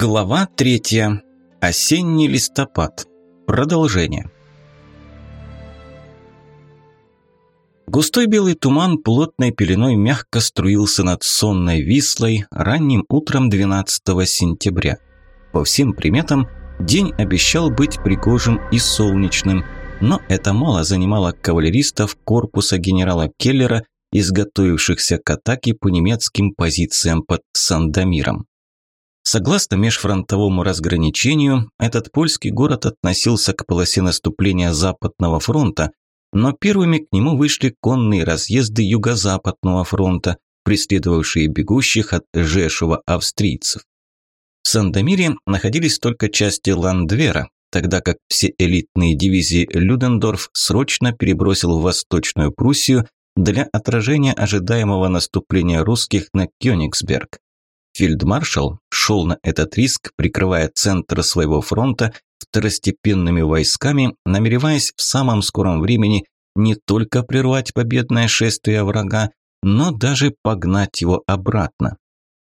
Глава третья. Осенний листопад. Продолжение. Густой белый туман плотной пеленой мягко струился над сонной Вислой ранним утром 12 сентября. По всем приметам, день обещал быть пригожим и солнечным, но это мало занимало кавалеристов корпуса генерала Келлера, изготовившихся к атаке по немецким позициям под Сандомиром. Согласно межфронтовому разграничению, этот польский город относился к полосе наступления Западного фронта, но первыми к нему вышли конные разъезды Юго-Западного фронта, преследовавшие бегущих от Жешува австрийцев. В Сандомире находились только части Ландвера, тогда как все элитные дивизии Людендорф срочно перебросил в Восточную Пруссию для отражения ожидаемого наступления русских на Кёнигсберг. Фельдмаршал шел на этот риск, прикрывая центр своего фронта второстепенными войсками, намереваясь в самом скором времени не только прервать победное шествие врага, но даже погнать его обратно.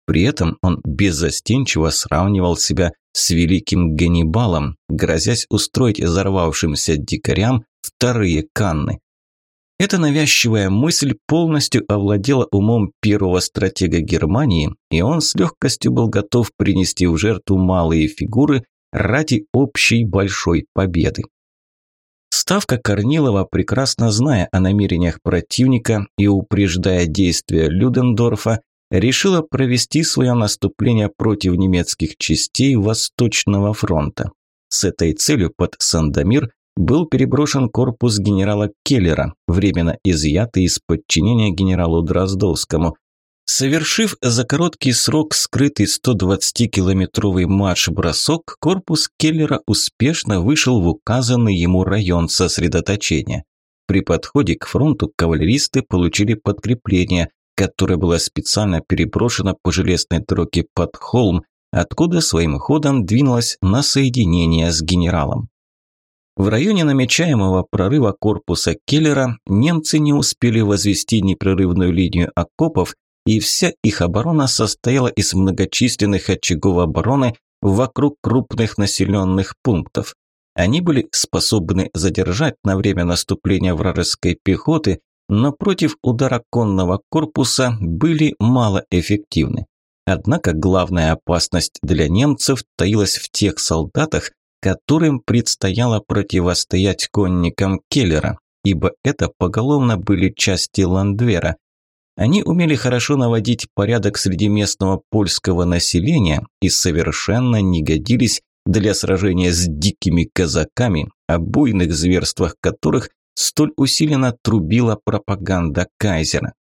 При этом он беззастенчиво сравнивал себя с великим Ганнибалом, грозясь устроить взорвавшимся дикарям вторые канны. Эта навязчивая мысль полностью овладела умом первого стратега Германии, и он с легкостью был готов принести в жертву малые фигуры ради общей большой победы. Ставка Корнилова, прекрасно зная о намерениях противника и упреждая действия Людендорфа, решила провести свое наступление против немецких частей Восточного фронта. С этой целью под Сандомир был переброшен корпус генерала Келлера, временно изъятый из подчинения генералу Дроздовскому. Совершив за короткий срок скрытый 120-километровый марш-бросок, корпус Келлера успешно вышел в указанный ему район сосредоточения. При подходе к фронту кавалеристы получили подкрепление, которое было специально переброшено по железной дороге под холм, откуда своим ходом двинулось на соединение с генералом. В районе намечаемого прорыва корпуса Келлера немцы не успели возвести непрерывную линию окопов, и вся их оборона состояла из многочисленных очагов обороны вокруг крупных населенных пунктов. Они были способны задержать на время наступления вражеской пехоты, но против удара конного корпуса были малоэффективны. Однако главная опасность для немцев таилась в тех солдатах, которым предстояло противостоять конникам Келлера, ибо это поголовно были части Ландвера. Они умели хорошо наводить порядок среди местного польского населения и совершенно не годились для сражения с дикими казаками, о буйных зверствах которых столь усиленно трубила пропаганда кайзера.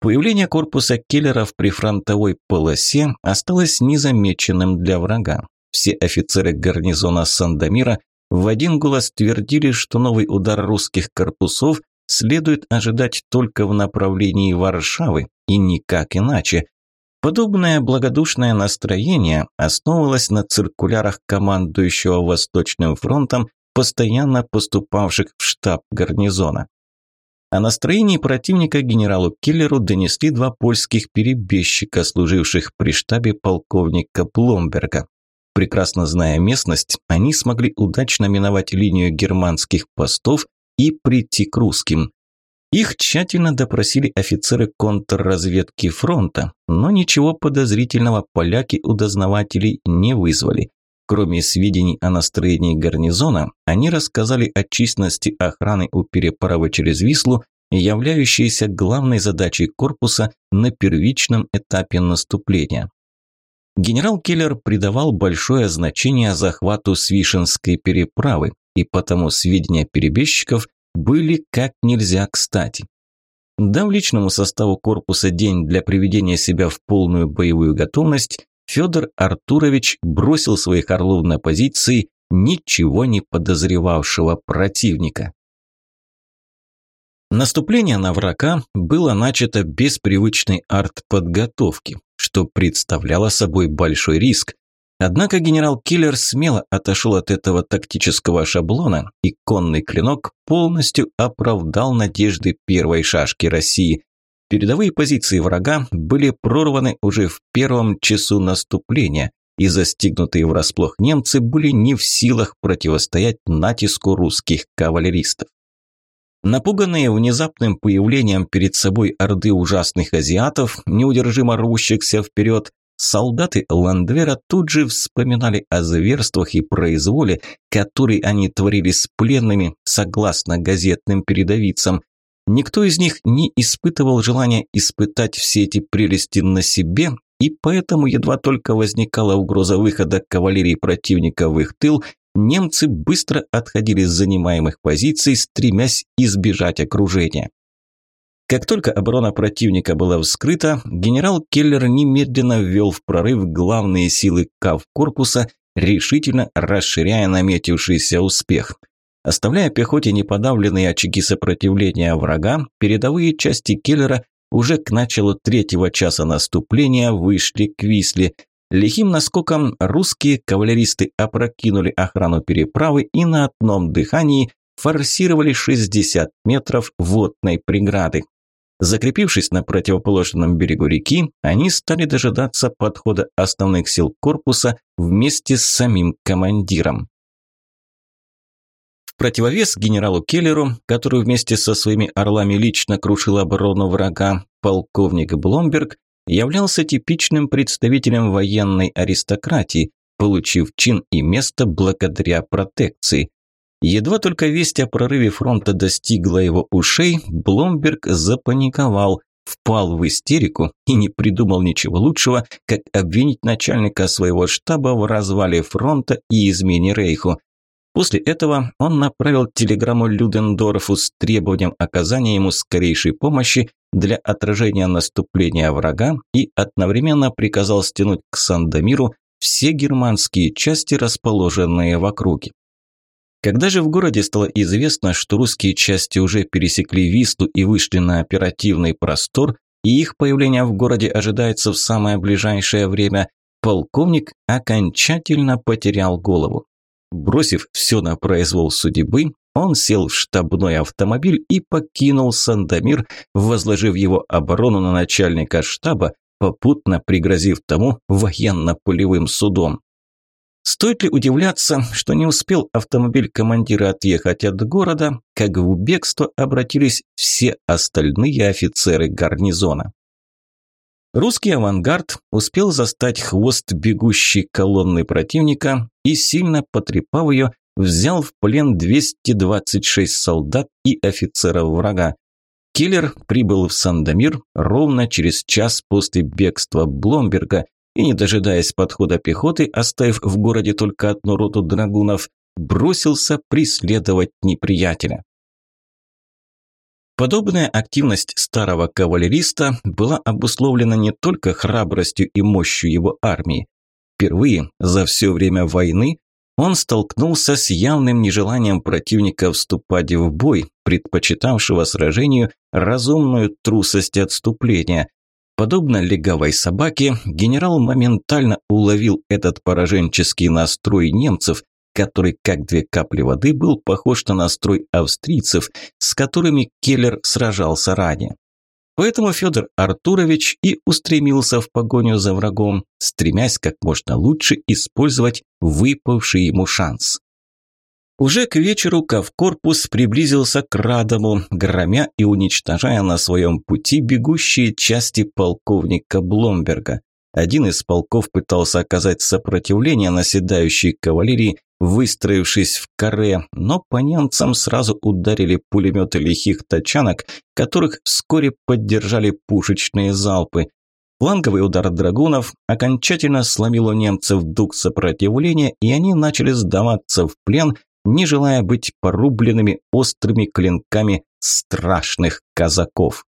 Появление корпуса Келлера в прифронтовой полосе осталось незамеченным для врага. Все офицеры гарнизона Сандомира в один голос твердили, что новый удар русских корпусов следует ожидать только в направлении Варшавы и никак иначе. Подобное благодушное настроение основывалось на циркулярах командующего Восточным фронтом, постоянно поступавших в штаб гарнизона. О настроении противника генералу Киллеру донесли два польских перебежчика, служивших при штабе полковника Пломберга. Прекрасно зная местность, они смогли удачно миновать линию германских постов и прийти к русским. Их тщательно допросили офицеры контрразведки фронта, но ничего подозрительного поляки у дознавателей не вызвали. Кроме сведений о настроении гарнизона, они рассказали о численности охраны у переправы через Вислу, являющейся главной задачей корпуса на первичном этапе наступления. Генерал Келлер придавал большое значение захвату Свишенской переправы, и потому сведения перебежчиков были как нельзя кстати. Дав личному составу корпуса день для приведения себя в полную боевую готовность, Федор Артурович бросил своих орлов на позиции ничего не подозревавшего противника. Наступление на врага было начато без привычной артподготовки что представляло собой большой риск. Однако генерал Киллер смело отошел от этого тактического шаблона, и конный клинок полностью оправдал надежды первой шашки России. Передовые позиции врага были прорваны уже в первом часу наступления, и застигнутые врасплох немцы были не в силах противостоять натиску русских кавалеристов. Напуганные внезапным появлением перед собой орды ужасных азиатов, неудержимо рвущихся вперед, солдаты Ландвера тут же вспоминали о зверствах и произволе, которые они творили с пленными, согласно газетным передовицам. Никто из них не испытывал желания испытать все эти прелести на себе, и поэтому едва только возникала угроза выхода кавалерии противника в их тыл, немцы быстро отходили с занимаемых позиций, стремясь избежать окружения. Как только оборона противника была вскрыта, генерал Келлер немедленно ввел в прорыв главные силы КАВ-корпуса, решительно расширяя наметившийся успех. Оставляя пехоте неподавленные очаги сопротивления врага, передовые части Келлера уже к началу третьего часа наступления вышли к Висле – Лихим наскоком русские кавалеристы опрокинули охрану переправы и на одном дыхании форсировали 60 метров водной преграды. Закрепившись на противоположном берегу реки, они стали дожидаться подхода основных сил корпуса вместе с самим командиром. В противовес генералу Келлеру, который вместе со своими орлами лично крушил оборону врага, полковник Бломберг являлся типичным представителем военной аристократии, получив чин и место благодаря протекции. Едва только весть о прорыве фронта достигла его ушей, Бломберг запаниковал, впал в истерику и не придумал ничего лучшего, как обвинить начальника своего штаба в развале фронта и измене Рейху. После этого он направил телеграмму Людендорфу с требованием оказания ему скорейшей помощи для отражения наступления врага и одновременно приказал стянуть к Сандомиру все германские части, расположенные в округе. Когда же в городе стало известно, что русские части уже пересекли Висту и вышли на оперативный простор, и их появление в городе ожидается в самое ближайшее время, полковник окончательно потерял голову. Бросив все на произвол судьбы, он сел в штабной автомобиль и покинул Сандомир, возложив его оборону на начальника штаба, попутно пригрозив тому военно-полевым судом. Стоит ли удивляться, что не успел автомобиль командира отъехать от города, как в бегство обратились все остальные офицеры гарнизона. Русский авангард успел застать хвост бегущей колонны противника и, сильно потрепав ее, взял в плен 226 солдат и офицеров врага. Киллер прибыл в Сандомир ровно через час после бегства Бломберга и, не дожидаясь подхода пехоты, оставив в городе только одну роту драгунов, бросился преследовать неприятеля. Подобная активность старого кавалериста была обусловлена не только храбростью и мощью его армии. Впервые за все время войны он столкнулся с явным нежеланием противника вступать в бой, предпочитавшего сражению разумную трусость отступления. Подобно легавой собаке, генерал моментально уловил этот пораженческий настрой немцев, который, как две капли воды, был похож на настрой австрийцев, с которыми Келлер сражался ранее. Поэтому Федор Артурович и устремился в погоню за врагом, стремясь как можно лучше использовать выпавший ему шанс. Уже к вечеру Кавкорпус приблизился к Радому, громя и уничтожая на своем пути бегущие части полковника Бломберга. Один из полков пытался оказать сопротивление наседающей кавалерии, выстроившись в каре, но по немцам сразу ударили пулеметы лихих тачанок, которых вскоре поддержали пушечные залпы. Фланговый удар драгунов окончательно сломил у немцев дух сопротивления, и они начали сдаваться в плен, не желая быть порубленными острыми клинками страшных казаков.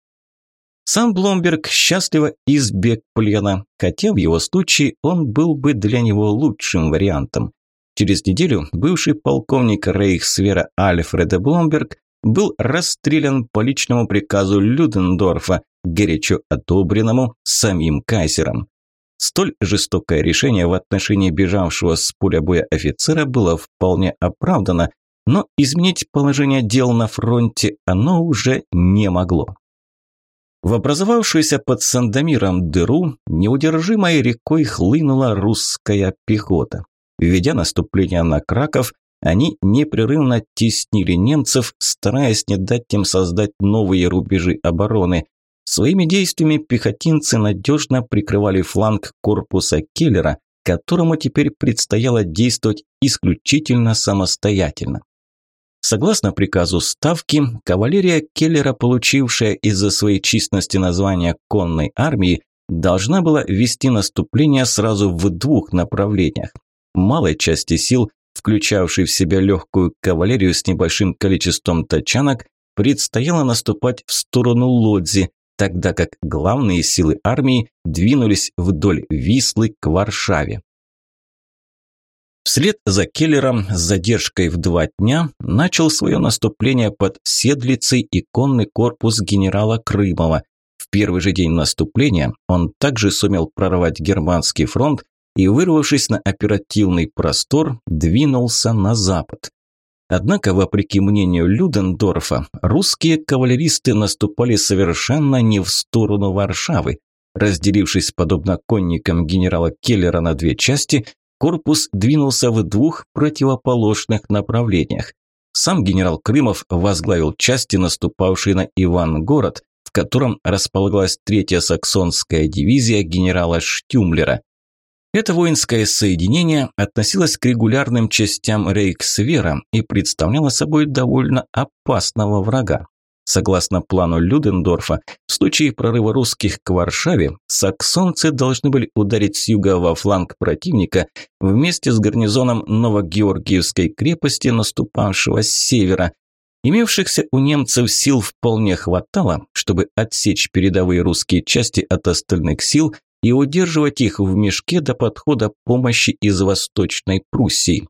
Сам Бломберг счастливо избег плена, хотя в его случае он был бы для него лучшим вариантом. Через неделю бывший полковник Рейхсвера Альфреда Бломберг был расстрелян по личному приказу Людендорфа, горячо одобренному самим кайзером. Столь жестокое решение в отношении бежавшего с поля боя офицера было вполне оправдано, но изменить положение дел на фронте оно уже не могло. В образовавшуюся под Сандомиром дыру неудержимой рекой хлынула русская пехота. Ведя наступление на Краков, они непрерывно теснили немцев, стараясь не дать им создать новые рубежи обороны. Своими действиями пехотинцы надежно прикрывали фланг корпуса Келлера, которому теперь предстояло действовать исключительно самостоятельно. Согласно приказу Ставки, кавалерия Келлера, получившая из-за своей численности название конной армии, должна была вести наступление сразу в двух направлениях. Малой части сил, включавшей в себя легкую кавалерию с небольшим количеством тачанок, предстояло наступать в сторону Лодзи, тогда как главные силы армии двинулись вдоль Вислы к Варшаве. Вслед за Келлером с задержкой в два дня начал свое наступление под Седлицей и конный корпус генерала Крымова. В первый же день наступления он также сумел прорвать германский фронт и, вырвавшись на оперативный простор, двинулся на запад. Однако, вопреки мнению Людендорфа, русские кавалеристы наступали совершенно не в сторону Варшавы. Разделившись подобно конникам генерала Келлера на две части, корпус двинулся в двух противоположных направлениях. Сам генерал Крымов возглавил части, наступавшие на Ивангород, в котором располагалась третья саксонская дивизия генерала Штюмлера. Это воинское соединение относилось к регулярным частям Рейхсвера и представляло собой довольно опасного врага. Согласно плану Людендорфа, в случае прорыва русских к Варшаве, саксонцы должны были ударить с юга во фланг противника вместе с гарнизоном Новогеоргиевской крепости, наступавшего с севера. Имевшихся у немцев сил вполне хватало, чтобы отсечь передовые русские части от остальных сил и удерживать их в мешке до подхода помощи из Восточной Пруссии.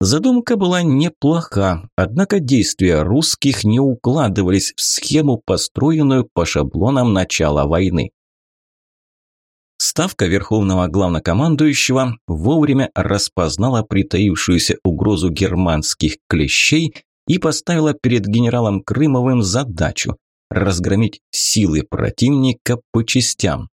Задумка была неплоха, однако действия русских не укладывались в схему, построенную по шаблонам начала войны. Ставка Верховного Главнокомандующего вовремя распознала притаившуюся угрозу германских клещей и поставила перед генералом Крымовым задачу разгромить силы противника по частям.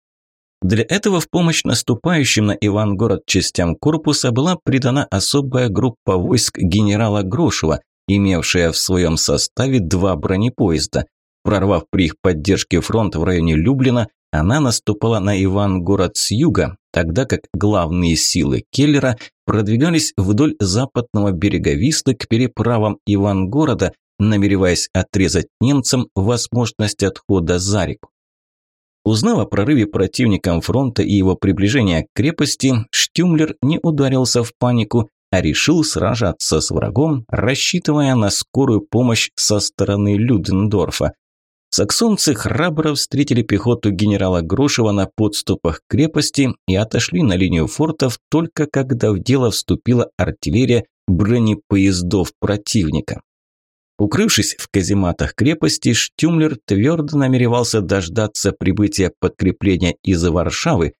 Для этого в помощь наступающим на Ивангород частям корпуса была придана особая группа войск генерала Грошева, имевшая в своем составе два бронепоезда. Прорвав при их поддержке фронт в районе Люблина, она наступала на Ивангород с юга, тогда как главные силы Келлера продвигались вдоль западного берега Вислы к переправам Ивангорода, намереваясь отрезать немцам возможность отхода за реку. Узнав о прорыве противником фронта и его приближения к крепости, Штюмлер не ударился в панику, а решил сражаться с врагом, рассчитывая на скорую помощь со стороны Людендорфа. Саксонцы храбро встретили пехоту генерала Грошева на подступах к крепости и отошли на линию фортов только когда в дело вступила артиллерия бронепоездов противника. Укрывшись в казематах крепости, Штюмлер твердо намеревался дождаться прибытия подкрепления из Варшавы,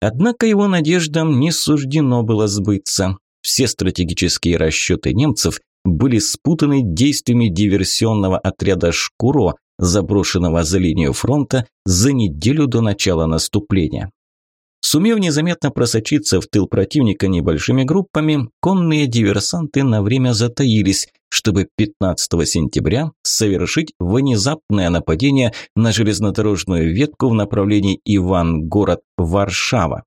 однако его надеждам не суждено было сбыться. Все стратегические расчеты немцев были спутаны действиями диверсионного отряда «Шкуро», заброшенного за линию фронта за неделю до начала наступления. Сумев незаметно просочиться в тыл противника небольшими группами, конные диверсанты на время затаились, чтобы 15 сентября совершить внезапное нападение на железнодорожную ветку в направлении Иван-город-Варшава.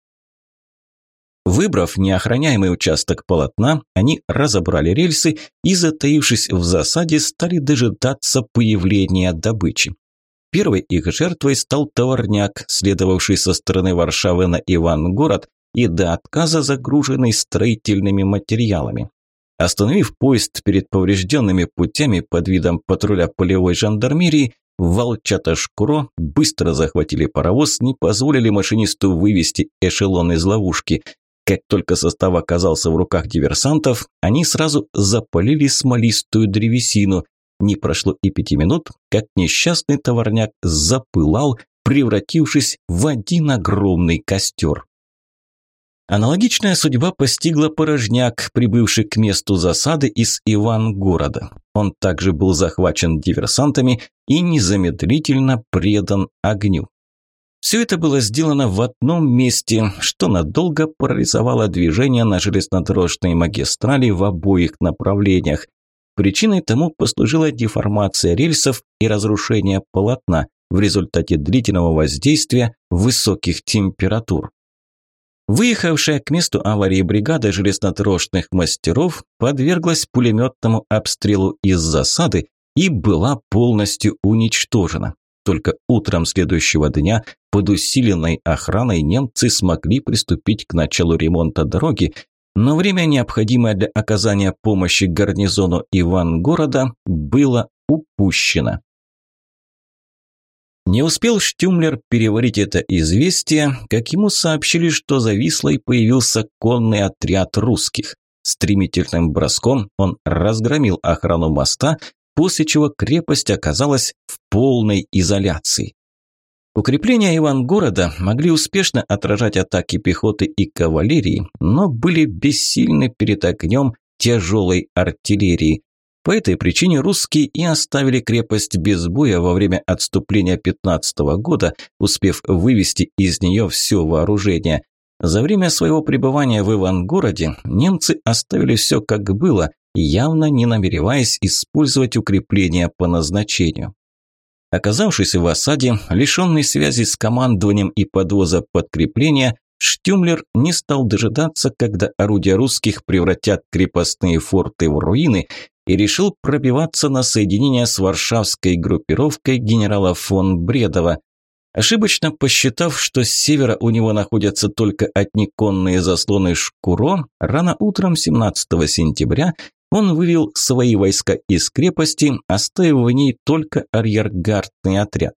Выбрав неохраняемый участок полотна, они разобрали рельсы и, затаившись в засаде, стали дожидаться появления добычи. Первой их жертвой стал товарняк, следовавший со стороны Варшавы на Ивангород и до отказа загруженный строительными материалами. Остановив поезд перед поврежденными путями под видом патруля полевой жандармерии, волчата Шкуро быстро захватили паровоз, не позволили машинисту вывести эшелон из ловушки. Как только состав оказался в руках диверсантов, они сразу запалили смолистую древесину. Не прошло и пяти минут, как несчастный товарняк запылал, превратившись в один огромный костер. Аналогичная судьба постигла порожняк, прибывший к месту засады из Ивангорода. Он также был захвачен диверсантами и незамедлительно предан огню. Все это было сделано в одном месте, что надолго парализовало движение на железнодорожной магистрали в обоих направлениях. Причиной тому послужила деформация рельсов и разрушение полотна в результате длительного воздействия высоких температур. Выехавшая к месту аварии бригада железнодорожных мастеров подверглась пулеметному обстрелу из засады и была полностью уничтожена. Только утром следующего дня под усиленной охраной немцы смогли приступить к началу ремонта дороги, но время, необходимое для оказания помощи гарнизону Ивангорода, было упущено. Не успел Штюмлер переварить это известие, как ему сообщили, что за Вислой появился конный отряд русских. Стремительным броском он разгромил охрану моста, после чего крепость оказалась в полной изоляции. Укрепления Ивангорода могли успешно отражать атаки пехоты и кавалерии, но были бессильны перед огнем тяжелой артиллерии. По этой причине русские и оставили крепость без боя во время отступления 15 -го года, успев вывести из нее все вооружение. За время своего пребывания в Ивангороде немцы оставили все как было, явно не намереваясь использовать укрепления по назначению. Оказавшись в осаде, лишенный связи с командованием и подвоза подкрепления, Штюмлер не стал дожидаться, когда орудия русских превратят крепостные форты в руины и решил пробиваться на соединение с варшавской группировкой генерала фон Бредова. Ошибочно посчитав, что с севера у него находятся только одни конные заслоны Шкуро, рано утром 17 сентября он вывел свои войска из крепости, оставив в ней только арьергардный отряд.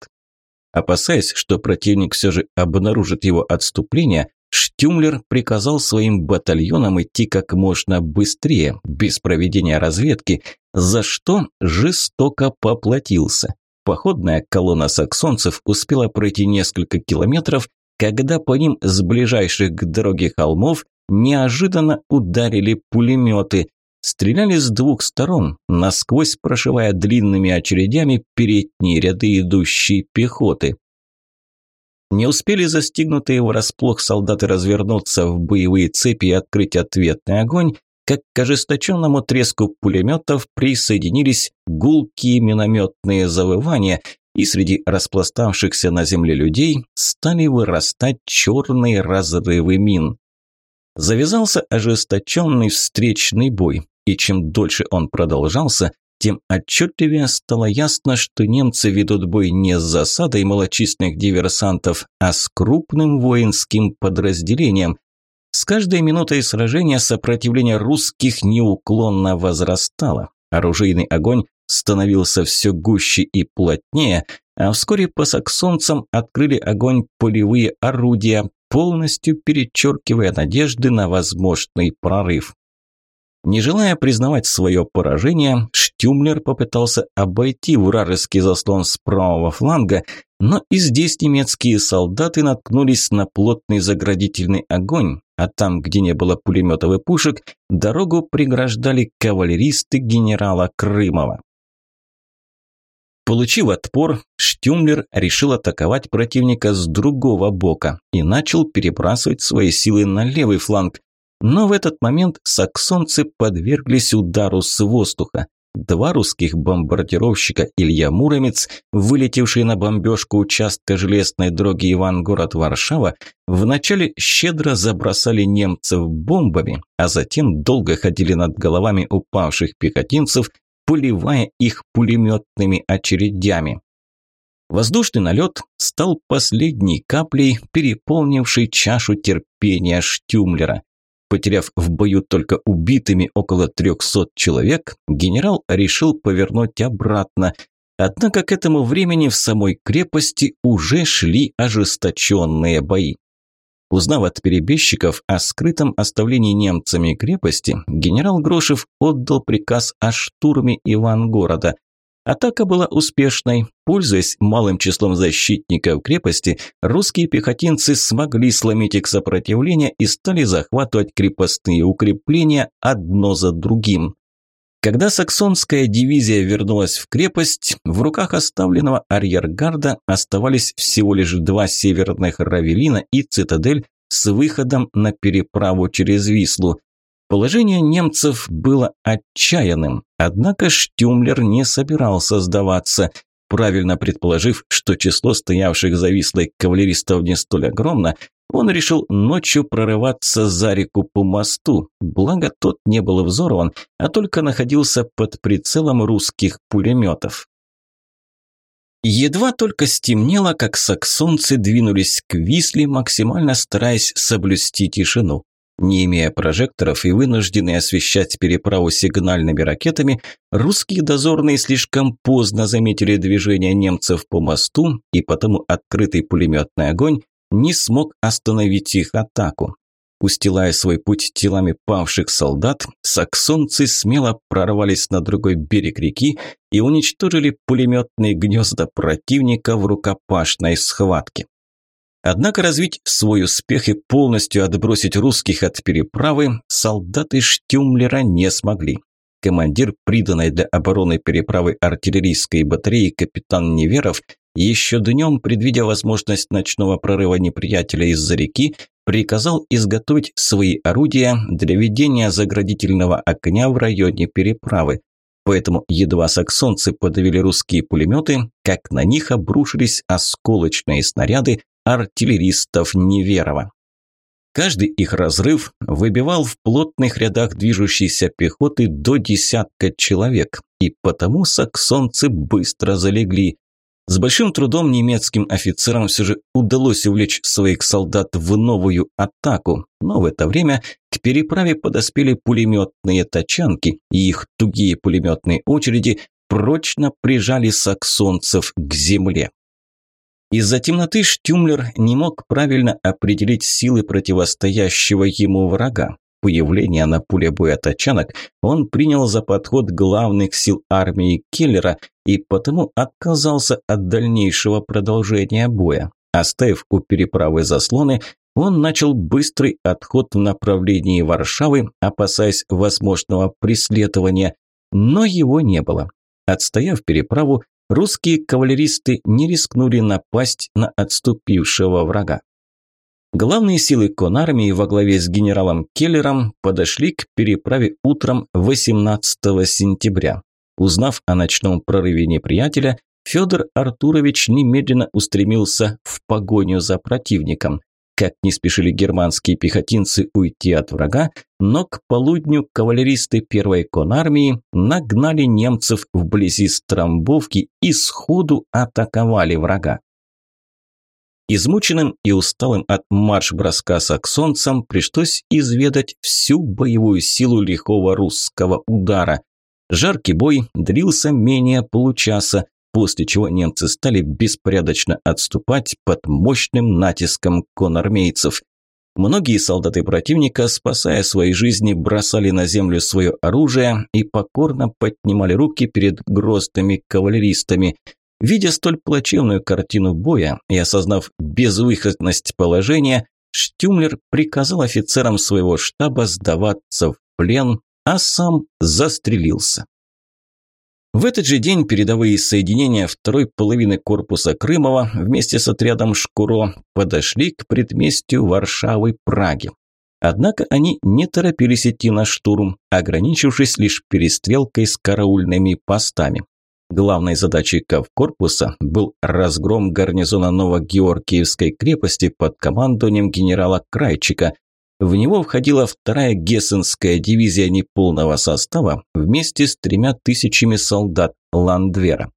Опасаясь, что противник все же обнаружит его отступление, Штюмлер приказал своим батальонам идти как можно быстрее, без проведения разведки, за что жестоко поплатился. Походная колонна саксонцев успела пройти несколько километров, когда по ним с ближайших к дороге холмов неожиданно ударили пулеметы. Стреляли с двух сторон, насквозь прошивая длинными очередями передние ряды идущей пехоты. Не успели застигнутые врасплох солдаты развернуться в боевые цепи и открыть ответный огонь, как к ожесточенному треску пулеметов присоединились гулкие минометные завывания, и среди распластавшихся на земле людей стали вырастать черные разрывы мин. Завязался ожесточенный встречный бой, и чем дольше он продолжался, тем отчетливее стало ясно, что немцы ведут бой не с засадой малочисленных диверсантов, а с крупным воинским подразделением. С каждой минутой сражения сопротивление русских неуклонно возрастало. Оружейный огонь становился все гуще и плотнее, а вскоре по саксонцам открыли огонь полевые орудия, полностью перечеркивая надежды на возможный прорыв. Не желая признавать свое поражение, Штюмлер попытался обойти вражеский заслон с правого фланга, но и здесь немецкие солдаты наткнулись на плотный заградительный огонь, а там, где не было пулеметов и пушек, дорогу преграждали кавалеристы генерала Крымова. Получив отпор, Штюмлер решил атаковать противника с другого бока и начал перебрасывать свои силы на левый фланг, но в этот момент саксонцы подверглись удару с воздуха. Два русских бомбардировщика Илья Муромец, вылетевший на бомбежку участка железной дороги Ивангород-Варшава, вначале щедро забросали немцев бомбами, а затем долго ходили над головами упавших пехотинцев, поливая их пулеметными очередями. Воздушный налет стал последней каплей, переполнившей чашу терпения Штюмлера. Потеряв в бою только убитыми около 300 человек, генерал решил повернуть обратно. Однако к этому времени в самой крепости уже шли ожесточенные бои. Узнав от перебежчиков о скрытом оставлении немцами крепости, генерал Грошев отдал приказ о штурме Ивангорода. Атака была успешной. Пользуясь малым числом защитников крепости, русские пехотинцы смогли сломить их сопротивление и стали захватывать крепостные укрепления одно за другим. Когда саксонская дивизия вернулась в крепость, в руках оставленного арьергарда оставались всего лишь два северных равелина и цитадель с выходом на переправу через Вислу. Положение немцев было отчаянным, однако Штюмлер не собирался сдаваться, правильно предположив, что число стоявших за Вислой кавалеристов не столь огромно, он решил ночью прорываться за реку по мосту, благо тот не был взорван, а только находился под прицелом русских пулеметов. Едва только стемнело, как саксонцы двинулись к Висле, максимально стараясь соблюсти тишину. Не имея прожекторов и вынужденные освещать переправу сигнальными ракетами, русские дозорные слишком поздно заметили движение немцев по мосту, и потому открытый пулеметный огонь не смог остановить их атаку. Устилая свой путь телами павших солдат, саксонцы смело прорвались на другой берег реки и уничтожили пулеметные гнезда противника в рукопашной схватке. Однако развить свой успех и полностью отбросить русских от переправы солдаты Штюмлера не смогли. Командир, приданной для обороны переправы артиллерийской батареи капитан Неверов, еще днем, предвидя возможность ночного прорыва неприятеля из-за реки, приказал изготовить свои орудия для ведения заградительного огня в районе переправы. Поэтому едва саксонцы подавили русские пулеметы, как на них обрушились осколочные снаряды, артиллеристов Неверова. Каждый их разрыв выбивал в плотных рядах движущейся пехоты до десятка человек, и потому саксонцы быстро залегли. С большим трудом немецким офицерам все же удалось увлечь своих солдат в новую атаку, но в это время к переправе подоспели пулеметные тачанки, и их тугие пулеметные очереди прочно прижали саксонцев к земле. Из-за темноты Штюмлер не мог правильно определить силы противостоящего ему врага. Появление на поле боя тачанок он принял за подход главных сил армии Келлера и потому отказался от дальнейшего продолжения боя. Оставив у переправы заслоны, он начал быстрый отход в направлении Варшавы, опасаясь возможного преследования, но его не было. Отстояв переправу, русские кавалеристы не рискнули напасть на отступившего врага. Главные силы конармии во главе с генералом Келлером подошли к переправе утром 18 сентября. Узнав о ночном прорыве неприятеля, Федор Артурович немедленно устремился в погоню за противником. Как не спешили германские пехотинцы уйти от врага, но к полудню кавалеристы первой конармии нагнали немцев вблизи Стромбовки и сходу атаковали врага. Измученным и усталым от марш-броска саксонцам пришлось изведать всю боевую силу лихого русского удара. Жаркий бой длился менее получаса, после чего немцы стали беспорядочно отступать под мощным натиском конармейцев. Многие солдаты противника, спасая свои жизни, бросали на землю свое оружие и покорно поднимали руки перед грозными кавалеристами. Видя столь плачевную картину боя и осознав безвыходность положения, Штюмлер приказал офицерам своего штаба сдаваться в плен, а сам застрелился. В этот же день передовые соединения второй половины корпуса Крымова вместе с отрядом Шкуро подошли к предместью Варшавы Праги. Однако они не торопились идти на штурм, ограничившись лишь перестрелкой с караульными постами. Главной задачей Кавкорпуса был разгром гарнизона Новогеоргиевской крепости под командованием генерала Крайчика, в него входила вторая Гессенская дивизия неполного состава вместе с тремя тысячами солдат Ландвера.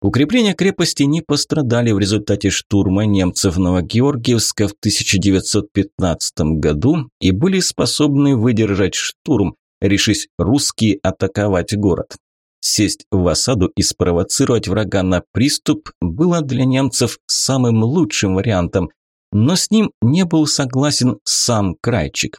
Укрепления крепости не пострадали в результате штурма немцев Новогеоргиевска в 1915 году и были способны выдержать штурм, решись русские атаковать город. Сесть в осаду и спровоцировать врага на приступ было для немцев самым лучшим вариантом, но с ним не был согласен сам Крайчик.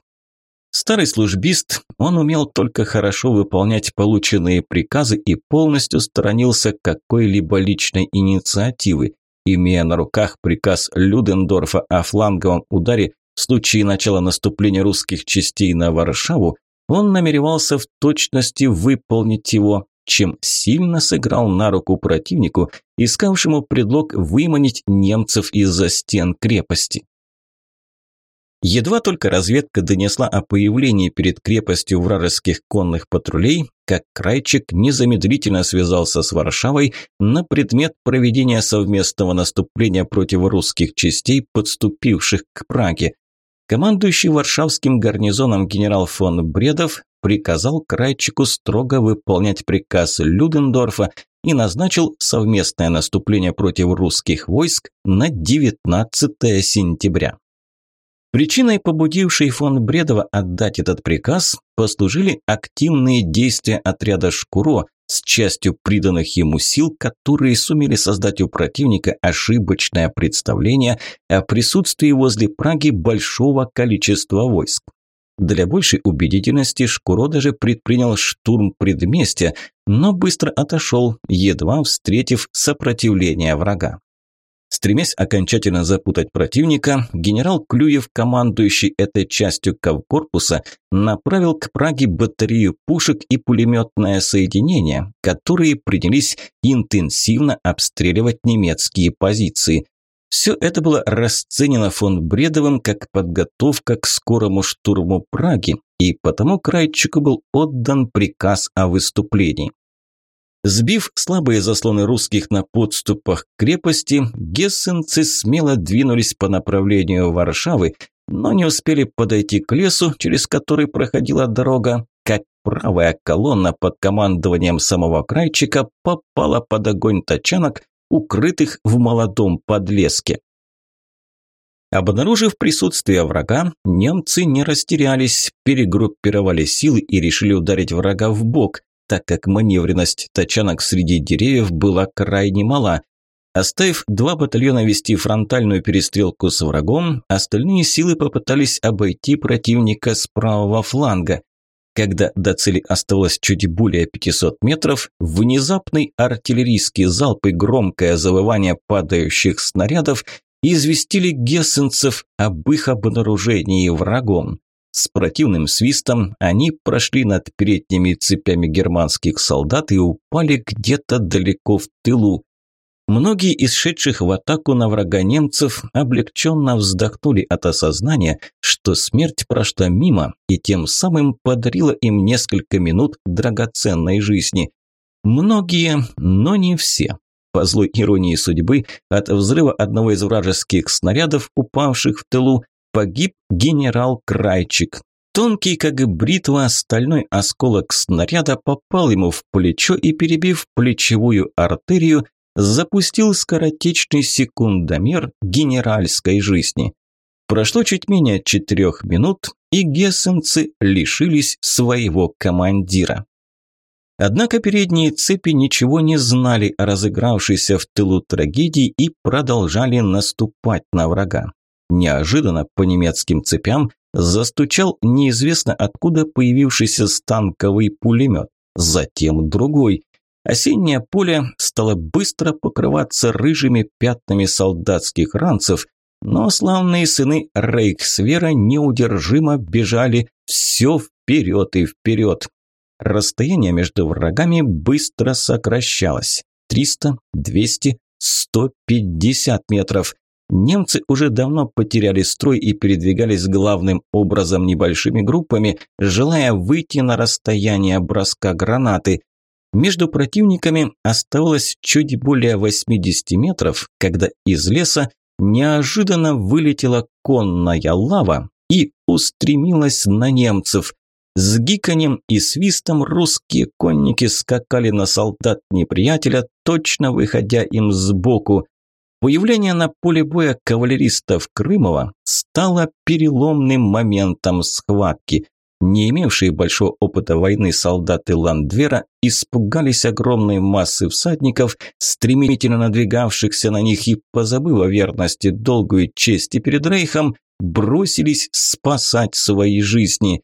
Старый службист, он умел только хорошо выполнять полученные приказы и полностью сторонился какой-либо личной инициативы, имея на руках приказ Людендорфа о фланговом ударе в случае начала наступления русских частей на Варшаву, он намеревался в точности выполнить его, чем сильно сыграл на руку противнику, искавшему предлог выманить немцев из-за стен крепости. Едва только разведка донесла о появлении перед крепостью вражеских конных патрулей, как Крайчик незамедлительно связался с Варшавой на предмет проведения совместного наступления против русских частей, подступивших к Праге. Командующий Варшавским гарнизоном генерал фон Бредов приказал Крайчику строго выполнять приказ Людендорфа и назначил совместное наступление против русских войск на 19 сентября. Причиной, побудившей фон Бредова отдать этот приказ, послужили активные действия отряда «Шкуро» с частью приданных ему сил, которые сумели создать у противника ошибочное представление о присутствии возле Праги большого количества войск. Для большей убедительности Шкуро даже предпринял штурм предместья, но быстро отошел, едва встретив сопротивление врага. Стремясь окончательно запутать противника, генерал Клюев, командующий этой частью Кавкорпуса, направил к Праге батарею пушек и пулеметное соединение, которые принялись интенсивно обстреливать немецкие позиции. Все это было расценено фон Бредовым как подготовка к скорому штурму Праги, и потому Крайчику был отдан приказ о выступлении. Сбив слабые заслоны русских на подступах к крепости, гессенцы смело двинулись по направлению Варшавы, но не успели подойти к лесу, через который проходила дорога, как правая колонна под командованием самого Крайчика попала под огонь тачанок, укрытых в молодом подлеске. Обнаружив присутствие врага, немцы не растерялись, перегруппировали силы и решили ударить врага в бок, так как маневренность тачанок среди деревьев была крайне мала. Оставив два батальона вести фронтальную перестрелку с врагом, остальные силы попытались обойти противника с правого фланга. Когда до цели оставалось чуть более 500 метров, внезапный артиллерийский залп и громкое завывание падающих снарядов известили гессенцев об их обнаружении врагом. С противным свистом они прошли над передними цепями германских солдат и упали где-то далеко в тылу. Многие из шедших в атаку на врага немцев облегченно вздохнули от осознания, что смерть прошла мимо и тем самым подарила им несколько минут драгоценной жизни. Многие, но не все. По злой иронии судьбы, от взрыва одного из вражеских снарядов, упавших в тылу, погиб генерал Крайчик. Тонкий, как бритва, стальной осколок снаряда попал ему в плечо и, перебив плечевую артерию, запустил скоротечный секундомер генеральской жизни. Прошло чуть менее четырех минут, и гессенцы лишились своего командира. Однако передние цепи ничего не знали о разыгравшейся в тылу трагедии и продолжали наступать на врага. Неожиданно по немецким цепям застучал неизвестно откуда появившийся станковый пулемет, затем другой. Осеннее поле стало быстро покрываться рыжими пятнами солдатских ранцев, но славные сыны Рейхсвера неудержимо бежали все вперед и вперед. Расстояние между врагами быстро сокращалось. 300, 200, 150 метров. Немцы уже давно потеряли строй и передвигались главным образом небольшими группами, желая выйти на расстояние броска гранаты. Между противниками оставалось чуть более 80 метров, когда из леса неожиданно вылетела конная лава и устремилась на немцев. С гиканьем и свистом русские конники скакали на солдат неприятеля, точно выходя им сбоку. Появление на поле боя кавалеристов Крымова стало переломным моментом схватки. Не имевшие большого опыта войны солдаты Ландвера испугались огромной массы всадников, стремительно надвигавшихся на них и, позабыв о верности, долгу и чести перед Рейхом, бросились спасать свои жизни.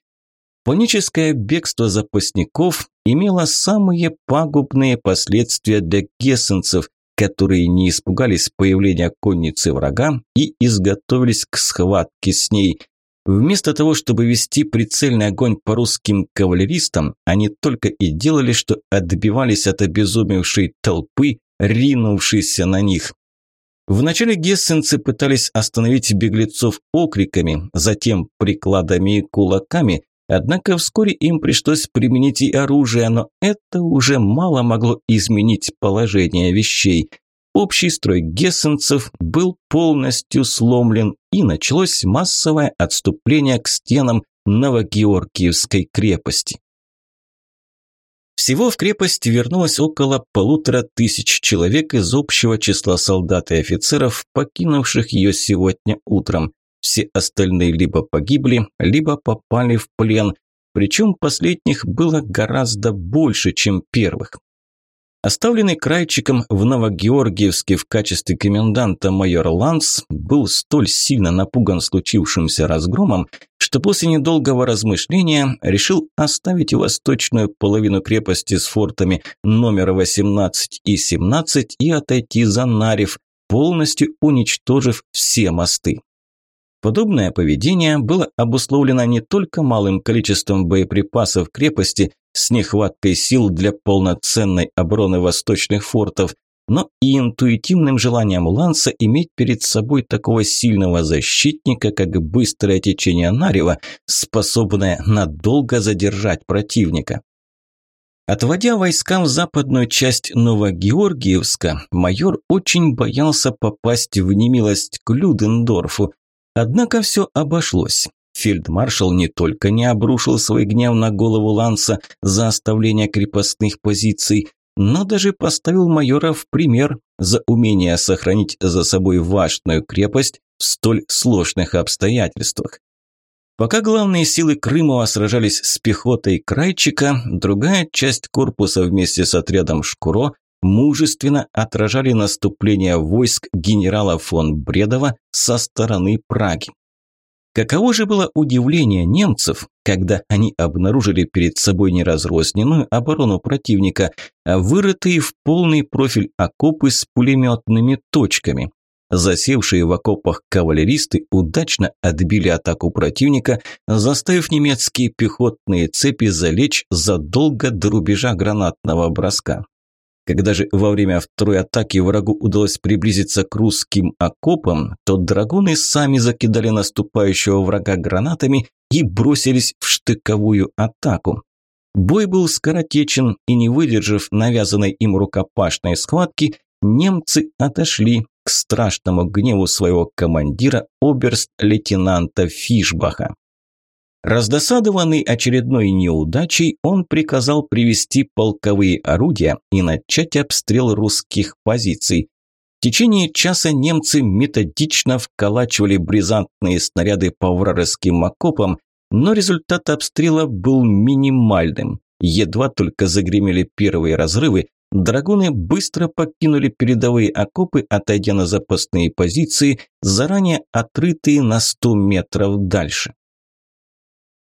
Паническое бегство запасников имело самые пагубные последствия для гессенцев, которые не испугались появления конницы врага и изготовились к схватке с ней. Вместо того, чтобы вести прицельный огонь по русским кавалеристам, они только и делали, что отбивались от обезумевшей толпы, ринувшейся на них. Вначале гессенцы пытались остановить беглецов окриками, затем прикладами и кулаками, однако вскоре им пришлось применить и оружие, но это уже мало могло изменить положение вещей. Общий строй гессенцев был полностью сломлен, и началось массовое отступление к стенам Новогеоргиевской крепости. Всего в крепость вернулось около полутора тысяч человек из общего числа солдат и офицеров, покинувших ее сегодня утром. Все остальные либо погибли, либо попали в плен, причем последних было гораздо больше, чем первых. Оставленный крайчиком в Новогеоргиевске в качестве коменданта майор Ланс был столь сильно напуган случившимся разгромом, что после недолгого размышления решил оставить восточную половину крепости с фортами номер 18 и 17 и отойти за Нарев, полностью уничтожив все мосты. Подобное поведение было обусловлено не только малым количеством боеприпасов крепости с нехваткой сил для полноценной обороны восточных фортов, но и интуитивным желанием Ланса иметь перед собой такого сильного защитника, как быстрое течение Нарева, способное надолго задержать противника. Отводя войска в западную часть Новогеоргиевска, майор очень боялся попасть в немилость к Людендорфу, Однако все обошлось. Фельдмаршал не только не обрушил свой гнев на голову Ланса за оставление крепостных позиций, но даже поставил майора в пример за умение сохранить за собой важную крепость в столь сложных обстоятельствах. Пока главные силы Крымова сражались с пехотой Крайчика, другая часть корпуса вместе с отрядом Шкуро мужественно отражали наступление войск генерала фон Бредова со стороны Праги. Каково же было удивление немцев, когда они обнаружили перед собой не разрозненную оборону противника, а вырытые в полный профиль окопы с пулеметными точками. Засевшие в окопах кавалеристы удачно отбили атаку противника, заставив немецкие пехотные цепи залечь задолго до рубежа гранатного броска. Когда же во время второй атаки врагу удалось приблизиться к русским окопам, то драгуны сами закидали наступающего врага гранатами и бросились в штыковую атаку. Бой был скоротечен, и не выдержав навязанной им рукопашной схватки, немцы отошли к страшному гневу своего командира оберст-лейтенанта Фишбаха. Раздосадованный очередной неудачей, он приказал привести полковые орудия и начать обстрел русских позиций. В течение часа немцы методично вколачивали бризантные снаряды по вражеским окопам, но результат обстрела был минимальным. Едва только загремели первые разрывы, драгуны быстро покинули передовые окопы, отойдя на запасные позиции, заранее отрытые на 100 метров дальше.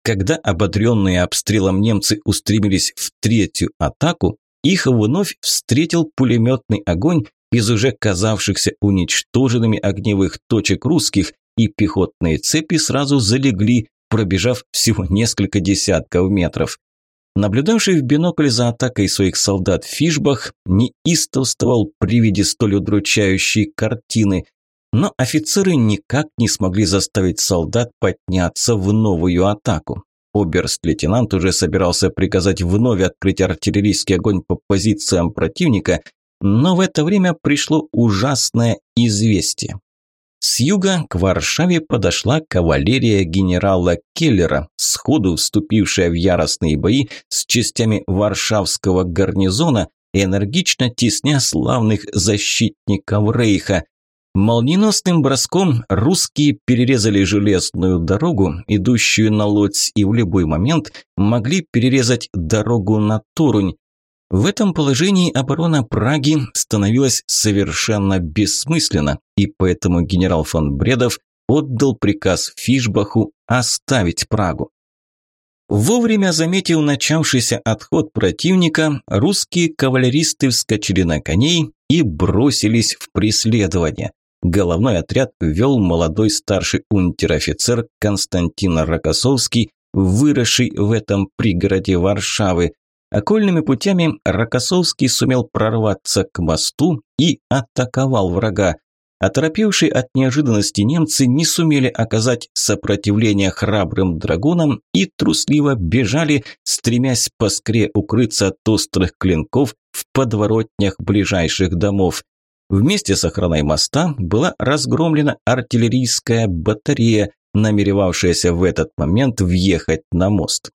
Когда ободренные обстрелом немцы устремились в третью атаку, их вновь встретил пулеметный огонь из уже казавшихся уничтоженными огневых точек русских, и пехотные цепи сразу залегли, пробежав всего несколько десятков метров. Наблюдавший в бинокль за атакой своих солдат Фишбах неистовствовал при виде столь удручающей картины. Но офицеры никак не смогли заставить солдат подняться в новую атаку. Оберст-лейтенант уже собирался приказать вновь открыть артиллерийский огонь по позициям противника, но в это время пришло ужасное известие. С юга к Варшаве подошла кавалерия генерала Келлера, сходу вступившая в яростные бои с частями варшавского гарнизона, энергично тесня славных защитников Рейха. Молниеносным броском русские перерезали железную дорогу, идущую на Лодзь, и в любой момент могли перерезать дорогу на Турунь. В этом положении оборона Праги становилась совершенно бессмысленна, и поэтому генерал фон Бредов отдал приказ Фишбаху оставить Прагу. Вовремя заметив начавшийся отход противника, русские кавалеристы вскочили на коней и бросились в преследование. Головной отряд вел молодой старший унтер-офицер Константин Рокоссовский, выросший в этом пригороде Варшавы. Окольными путями Рокоссовский сумел прорваться к мосту и атаковал врага. Оторопевшие от неожиданности немцы не сумели оказать сопротивление храбрым драгунам и трусливо бежали, стремясь поскорее укрыться от острых клинков в подворотнях ближайших домов. Вместе с охраной моста была разгромлена артиллерийская батарея, намеревавшаяся в этот момент въехать на мост.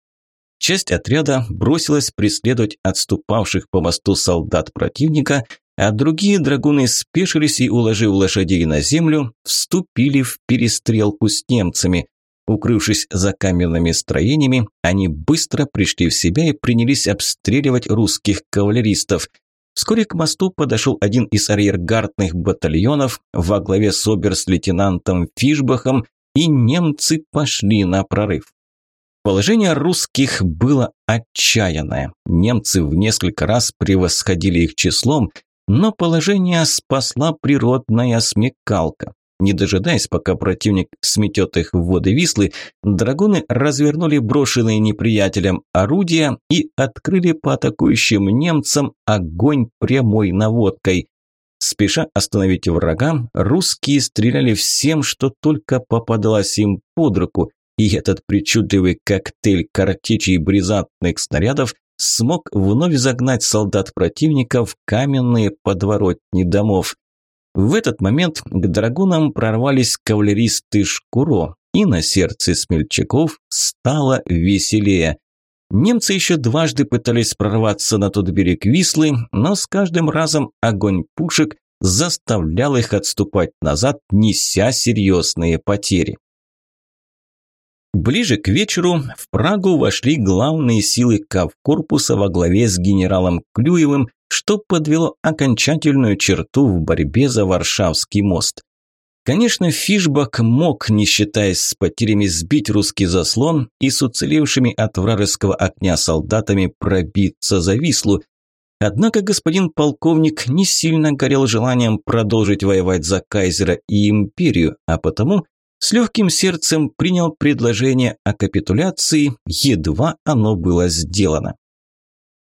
Часть отряда бросилась преследовать отступавших по мосту солдат противника, а другие драгуны спешились и, уложив лошадей на землю, вступили в перестрелку с немцами. Укрывшись за каменными строениями, они быстро пришли в себя и принялись обстреливать русских кавалеристов. Вскоре к мосту подошел один из арьергардных батальонов во главе с оберст-лейтенантом Фишбахом, и немцы пошли на прорыв. Положение русских было отчаянное. Немцы в несколько раз превосходили их числом, но положение спасла природная смекалка. Не дожидаясь, пока противник сметет их в воды Вислы, драгуны развернули брошенные неприятелем орудия и открыли по атакующим немцам огонь прямой наводкой. Спеша остановить врага, русские стреляли всем, что только попадалось им под руку, и этот причудливый коктейль картечи и бризантных снарядов смог вновь загнать солдат противника в каменные подворотни домов. В этот момент к драгунам прорвались кавалеристы Шкуро, и на сердце смельчаков стало веселее. Немцы еще дважды пытались прорваться на тот берег Вислы, но с каждым разом огонь пушек заставлял их отступать назад, неся серьезные потери. Ближе к вечеру в Прагу вошли главные силы Кавкорпуса во главе с генералом Клюевым, что подвело окончательную черту в борьбе за Варшавский мост. Конечно, Фишбак мог, не считаясь с потерями, сбить русский заслон и с уцелевшими от вражеского огня солдатами пробиться за Вислу. Однако господин полковник не сильно горел желанием продолжить воевать за кайзера и империю, а потому с легким сердцем принял предложение о капитуляции, едва оно было сделано.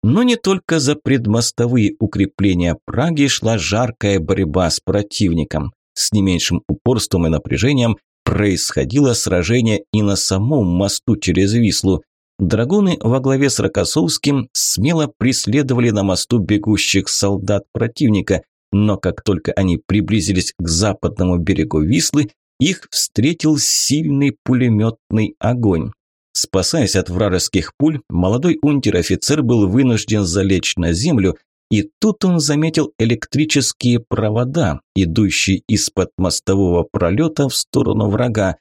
Но не только за предмостовые укрепления Праги шла жаркая борьба с противником. С не меньшим упорством и напряжением происходило сражение и на самом мосту через Вислу. Драгуны во главе с Рокоссовским смело преследовали на мосту бегущих солдат противника, но как только они приблизились к западному берегу Вислы, их встретил сильный пулеметный огонь. Спасаясь от вражеских пуль, молодой унтер-офицер был вынужден залечь на землю, и тут он заметил электрические провода, идущие из-под мостового пролета в сторону врага.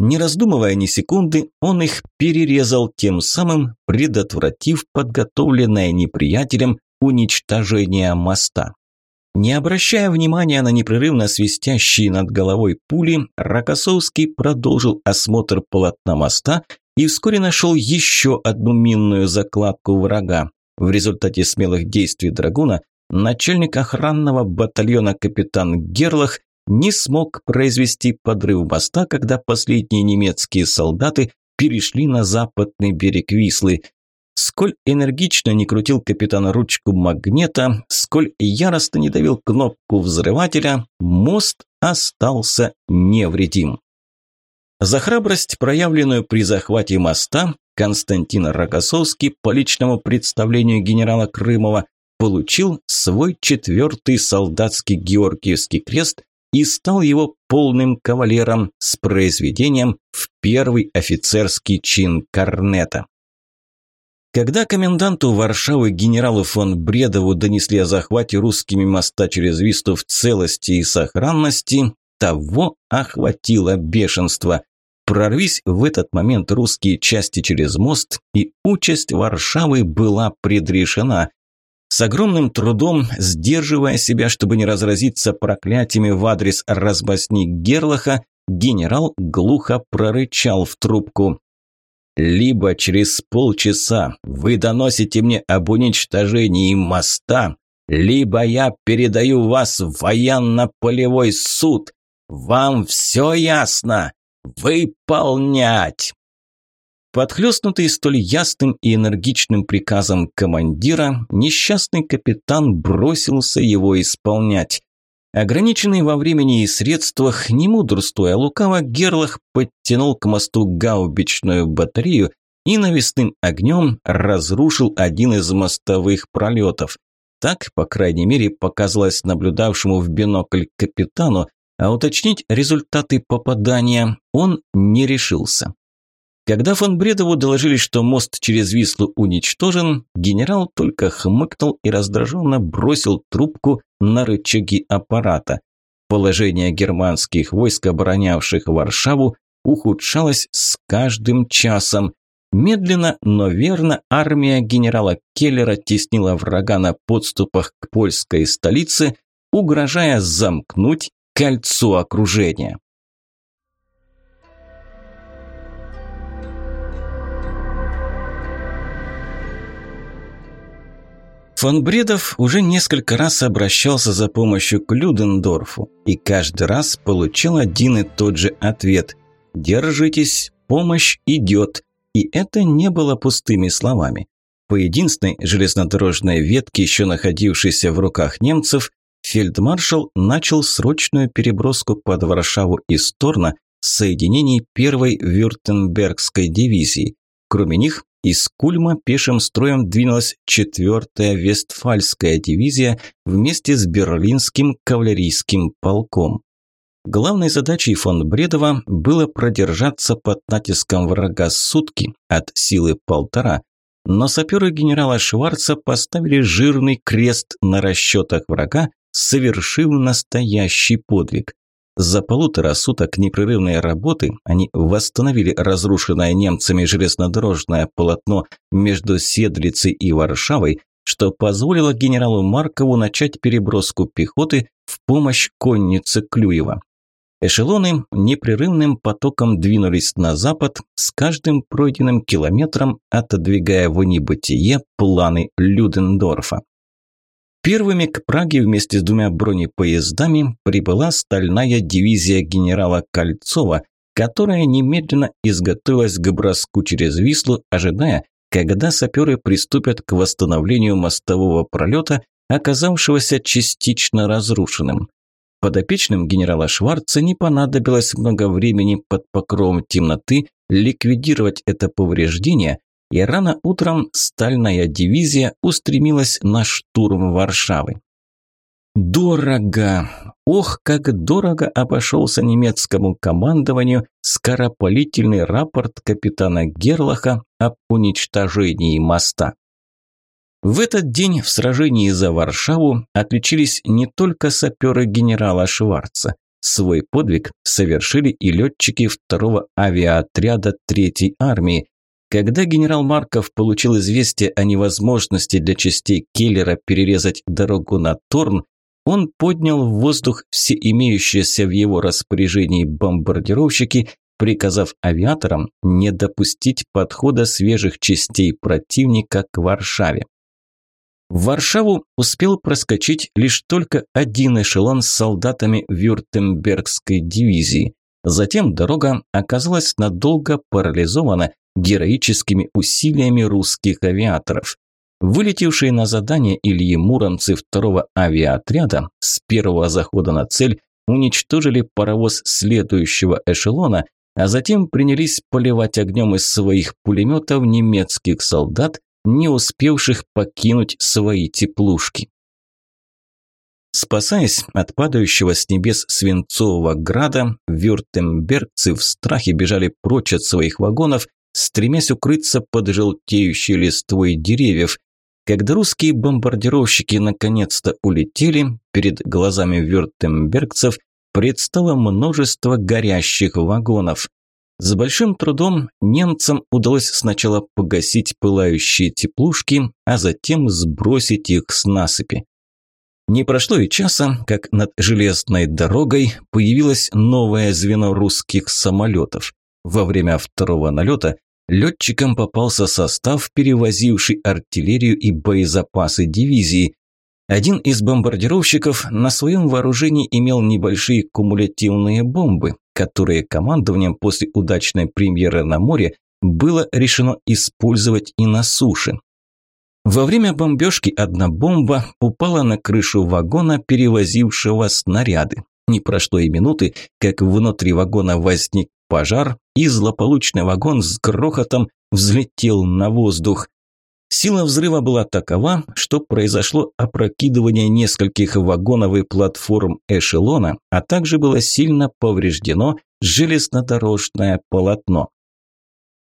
Не раздумывая ни секунды, он их перерезал, тем самым предотвратив подготовленное неприятелем уничтожение моста. Не обращая внимания на непрерывно свистящие над головой пули, Рокоссовский продолжил осмотр полотна моста и вскоре нашел еще одну минную закладку врага. В результате смелых действий Драгуна начальник охранного батальона капитан Герлах не смог произвести подрыв моста, когда последние немецкие солдаты перешли на западный берег Вислы. Сколь энергично не крутил капитан ручку магнета, сколь яростно не давил кнопку взрывателя, мост остался невредим. За храбрость, проявленную при захвате моста, Константин Рокоссовский по личному представлению генерала Крымова получил свой четвертый солдатский Георгиевский крест и стал его полным кавалером с произведением в первый офицерский чин корнета. Когда коменданту Варшавы генералу фон Бредову донесли о захвате русскими моста через Висту в целости и сохранности, того охватило бешенство. Прорвись в этот момент русские части через мост, и участь Варшавы была предрешена. С огромным трудом, сдерживая себя, чтобы не разразиться проклятиями в адрес разбасни Герлаха, генерал глухо прорычал в трубку. Либо через полчаса вы доносите мне об уничтожении моста, либо я передаю вас в военно-полевой суд. Вам все ясно? Выполнять!» Подхлестнутый столь ясным и энергичным приказом командира, несчастный капитан бросился его исполнять. Ограниченный во времени и средствах, не мудрствуя лукаво, Герлах подтянул к мосту гаубичную батарею и навесным огнем разрушил один из мостовых пролетов. Так, по крайней мере, показалось наблюдавшему в бинокль капитану, а уточнить результаты попадания он не решился. Когда фон Бредову доложили, что мост через Вислу уничтожен, генерал только хмыкнул и раздраженно бросил трубку на рычаги аппарата. Положение германских войск, оборонявших Варшаву, ухудшалось с каждым часом. Медленно, но верно армия генерала Келлера теснила врага на подступах к польской столице, угрожая замкнуть кольцо окружения. Фон Бредов уже несколько раз обращался за помощью к Людендорфу и каждый раз получил один и тот же ответ «Держитесь, помощь идет». И это не было пустыми словами. По единственной железнодорожной ветке, еще находившейся в руках немцев, фельдмаршал начал срочную переброску под Варшаву из Торна соединений первой Вюртембергской дивизии. Кроме них, из Кульма пешим строем двинулась 4-я Вестфальская дивизия вместе с Берлинским кавалерийским полком. Главной задачей фон Бредова было продержаться под натиском врага сутки от силы полтора, но саперы генерала Шварца поставили жирный крест на расчетах врага, совершив настоящий подвиг. За полутора суток непрерывной работы они восстановили разрушенное немцами железнодорожное полотно между Седлицей и Варшавой, что позволило генералу Маркову начать переброску пехоты в помощь коннице Клюева. Эшелоны непрерывным потоком двинулись на запад, с каждым пройденным километром отодвигая в небытие планы Людендорфа. Первыми к Праге вместе с двумя бронепоездами прибыла стальная дивизия генерала Кольцова, которая немедленно изготовилась к броску через Вислу, ожидая, когда саперы приступят к восстановлению мостового пролета, оказавшегося частично разрушенным. Подопечным генерала Шварца не понадобилось много времени под покровом темноты ликвидировать это повреждение, и рано утром стальная дивизия устремилась на штурм Варшавы. Дорого! Ох, как дорого обошелся немецкому командованию скоропалительный рапорт капитана Герлаха об уничтожении моста. В этот день в сражении за Варшаву отличились не только саперы генерала Шварца. Свой подвиг совершили и летчики второго авиаотряда Третьей армии, когда генерал Марков получил известие о невозможности для частей Келлера перерезать дорогу на Торн, он поднял в воздух все имеющиеся в его распоряжении бомбардировщики, приказав авиаторам не допустить подхода свежих частей противника к Варшаве. В Варшаву успел проскочить лишь только один эшелон с солдатами Вюртембергской дивизии. Затем дорога оказалась надолго парализована, героическими усилиями русских авиаторов. Вылетевшие на задание Ильи Муромцы второго авиаотряда с первого захода на цель уничтожили паровоз следующего эшелона, а затем принялись поливать огнем из своих пулеметов немецких солдат, не успевших покинуть свои теплушки. Спасаясь от падающего с небес свинцового града, вюртембергцы в страхе бежали прочь от своих вагонов стремясь укрыться под желтеющей листвой деревьев. Когда русские бомбардировщики наконец-то улетели, перед глазами вюртембергцев предстало множество горящих вагонов. С большим трудом немцам удалось сначала погасить пылающие теплушки, а затем сбросить их с насыпи. Не прошло и часа, как над железной дорогой появилось новое звено русских самолетов. Во время второго налета летчикам попался состав, перевозивший артиллерию и боезапасы дивизии. Один из бомбардировщиков на своем вооружении имел небольшие кумулятивные бомбы, которые командованием после удачной премьеры на море было решено использовать и на суше. Во время бомбежки одна бомба упала на крышу вагона, перевозившего снаряды. Не прошло и минуты, как внутри вагона возник пожар, и злополучный вагон с грохотом взлетел на воздух. Сила взрыва была такова, что произошло опрокидывание нескольких вагонов и платформ эшелона, а также было сильно повреждено железнодорожное полотно.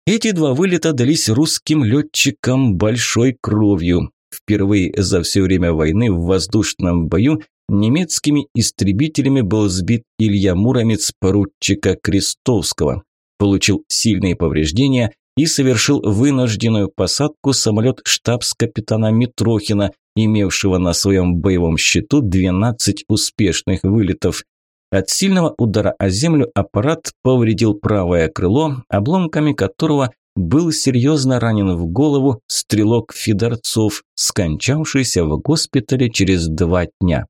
Эти два вылета дались русским летчикам большой кровью. Впервые за все время войны в воздушном бою немецкими истребителями был сбит Илья Муромец поручика Крестовского. Получил сильные повреждения и совершил вынужденную посадку самолет штабс-капитана Митрохина, имевшего на своем боевом счету 12 успешных вылетов. От сильного удара о землю аппарат повредил правое крыло, обломками которого был серьезно ранен в голову стрелок Федорцов, скончавшийся в госпитале через два дня.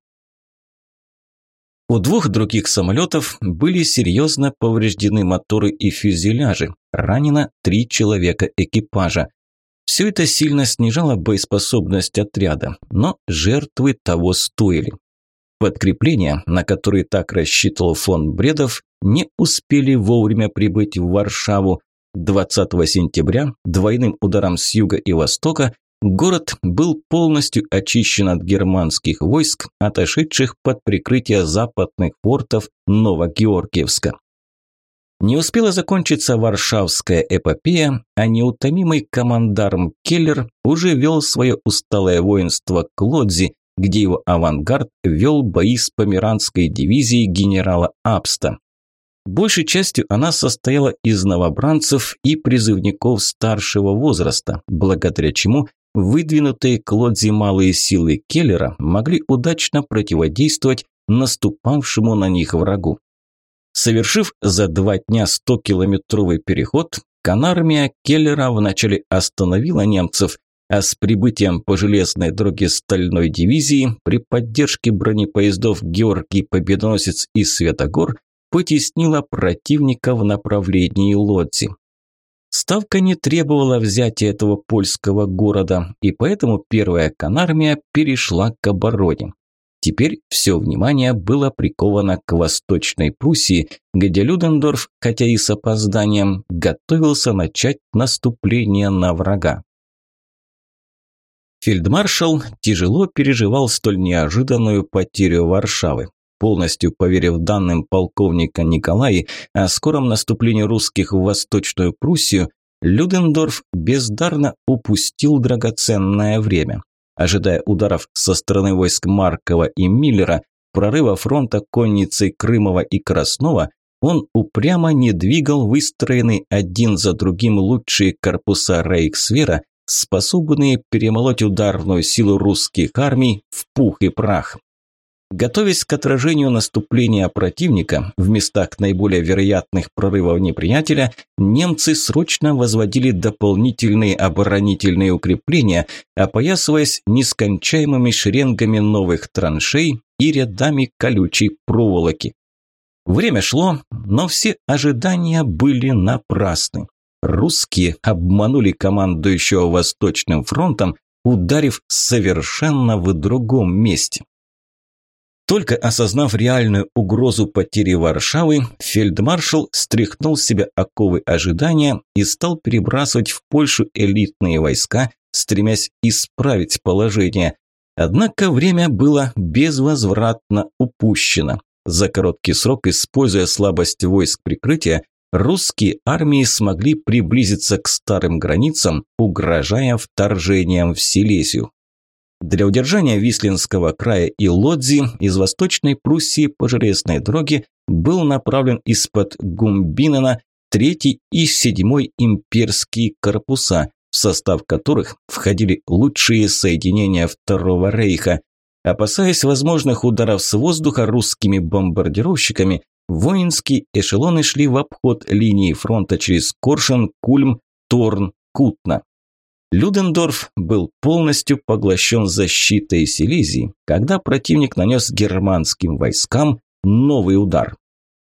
У двух других самолетов были серьезно повреждены моторы и фюзеляжи. Ранено три человека экипажа. Все это сильно снижало боеспособность отряда, но жертвы того стоили. Подкрепления, на которые так рассчитывал фон Бредов, не успели вовремя прибыть в Варшаву. 20 сентября двойным ударом с юга и востока город был полностью очищен от германских войск, отошедших под прикрытие западных портов Новогеоргиевска. Не успела закончиться Варшавская эпопея, а неутомимый командарм Келлер уже вел свое усталое воинство к Лодзи, где его авангард вел бои с померанской дивизией генерала Абста. Большей частью она состояла из новобранцев и призывников старшего возраста, благодаря чему выдвинутые к Лодзи малые силы Келлера могли удачно противодействовать наступавшему на них врагу. Совершив за два дня 100-километровый переход, Канармия Келлера вначале остановила немцев, а с прибытием по железной дороге стальной дивизии при поддержке бронепоездов Георгий Победоносец и Светогор потеснила противника в направлении Лодзи. Ставка не требовала взятия этого польского города, и поэтому первая канармия перешла к обороне. Теперь все внимание было приковано к Восточной Пруссии, где Людендорф, хотя и с опозданием, готовился начать наступление на врага. Фельдмаршал тяжело переживал столь неожиданную потерю Варшавы. Полностью поверив данным полковника Николая о скором наступлении русских в Восточную Пруссию, Людендорф бездарно упустил драгоценное время. Ожидая ударов со стороны войск Маркова и Миллера, прорыва фронта конницей Крымова и Краснова, он упрямо не двигал выстроенные один за другим лучшие корпуса Рейхсвера, способные перемолоть ударную силу русских армий в пух и прах. Готовясь к отражению наступления противника в местах наиболее вероятных прорывов неприятеля, немцы срочно возводили дополнительные оборонительные укрепления, опоясываясь нескончаемыми шеренгами новых траншей и рядами колючей проволоки. Время шло, но все ожидания были напрасны. Русские обманули командующего Восточным фронтом, ударив совершенно в другом месте. Только осознав реальную угрозу потери Варшавы, фельдмаршал стряхнул с себя оковы ожидания и стал перебрасывать в Польшу элитные войска, стремясь исправить положение. Однако время было безвозвратно упущено. За короткий срок, используя слабость войск прикрытия, русские армии смогли приблизиться к старым границам, угрожая вторжением в Силезию. Для удержания Вислинского края и Лодзи из Восточной Пруссии по железной дороге был направлен из-под Гумбинена третий и седьмой имперские корпуса, в состав которых входили лучшие соединения Второго Рейха. Опасаясь возможных ударов с воздуха русскими бомбардировщиками, воинские эшелоны шли в обход линии фронта через Коршен, Кульм, Торн, Кутна. Людендорф был полностью поглощен защитой Силезии, когда противник нанес германским войскам новый удар.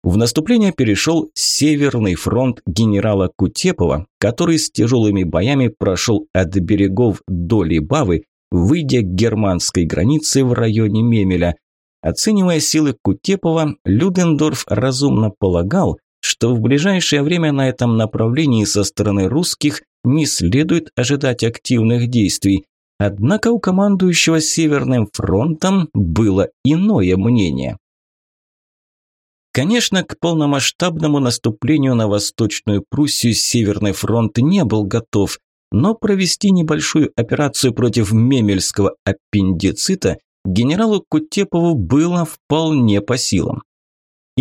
В наступление перешел Северный фронт генерала Кутепова, который с тяжелыми боями прошел от берегов до Либавы, выйдя к германской границе в районе Мемеля. Оценивая силы Кутепова, Людендорф разумно полагал, что в ближайшее время на этом направлении со стороны русских не следует ожидать активных действий. Однако у командующего Северным фронтом было иное мнение. Конечно, к полномасштабному наступлению на Восточную Пруссию Северный фронт не был готов, но провести небольшую операцию против мемельского аппендицита генералу Кутепову было вполне по силам.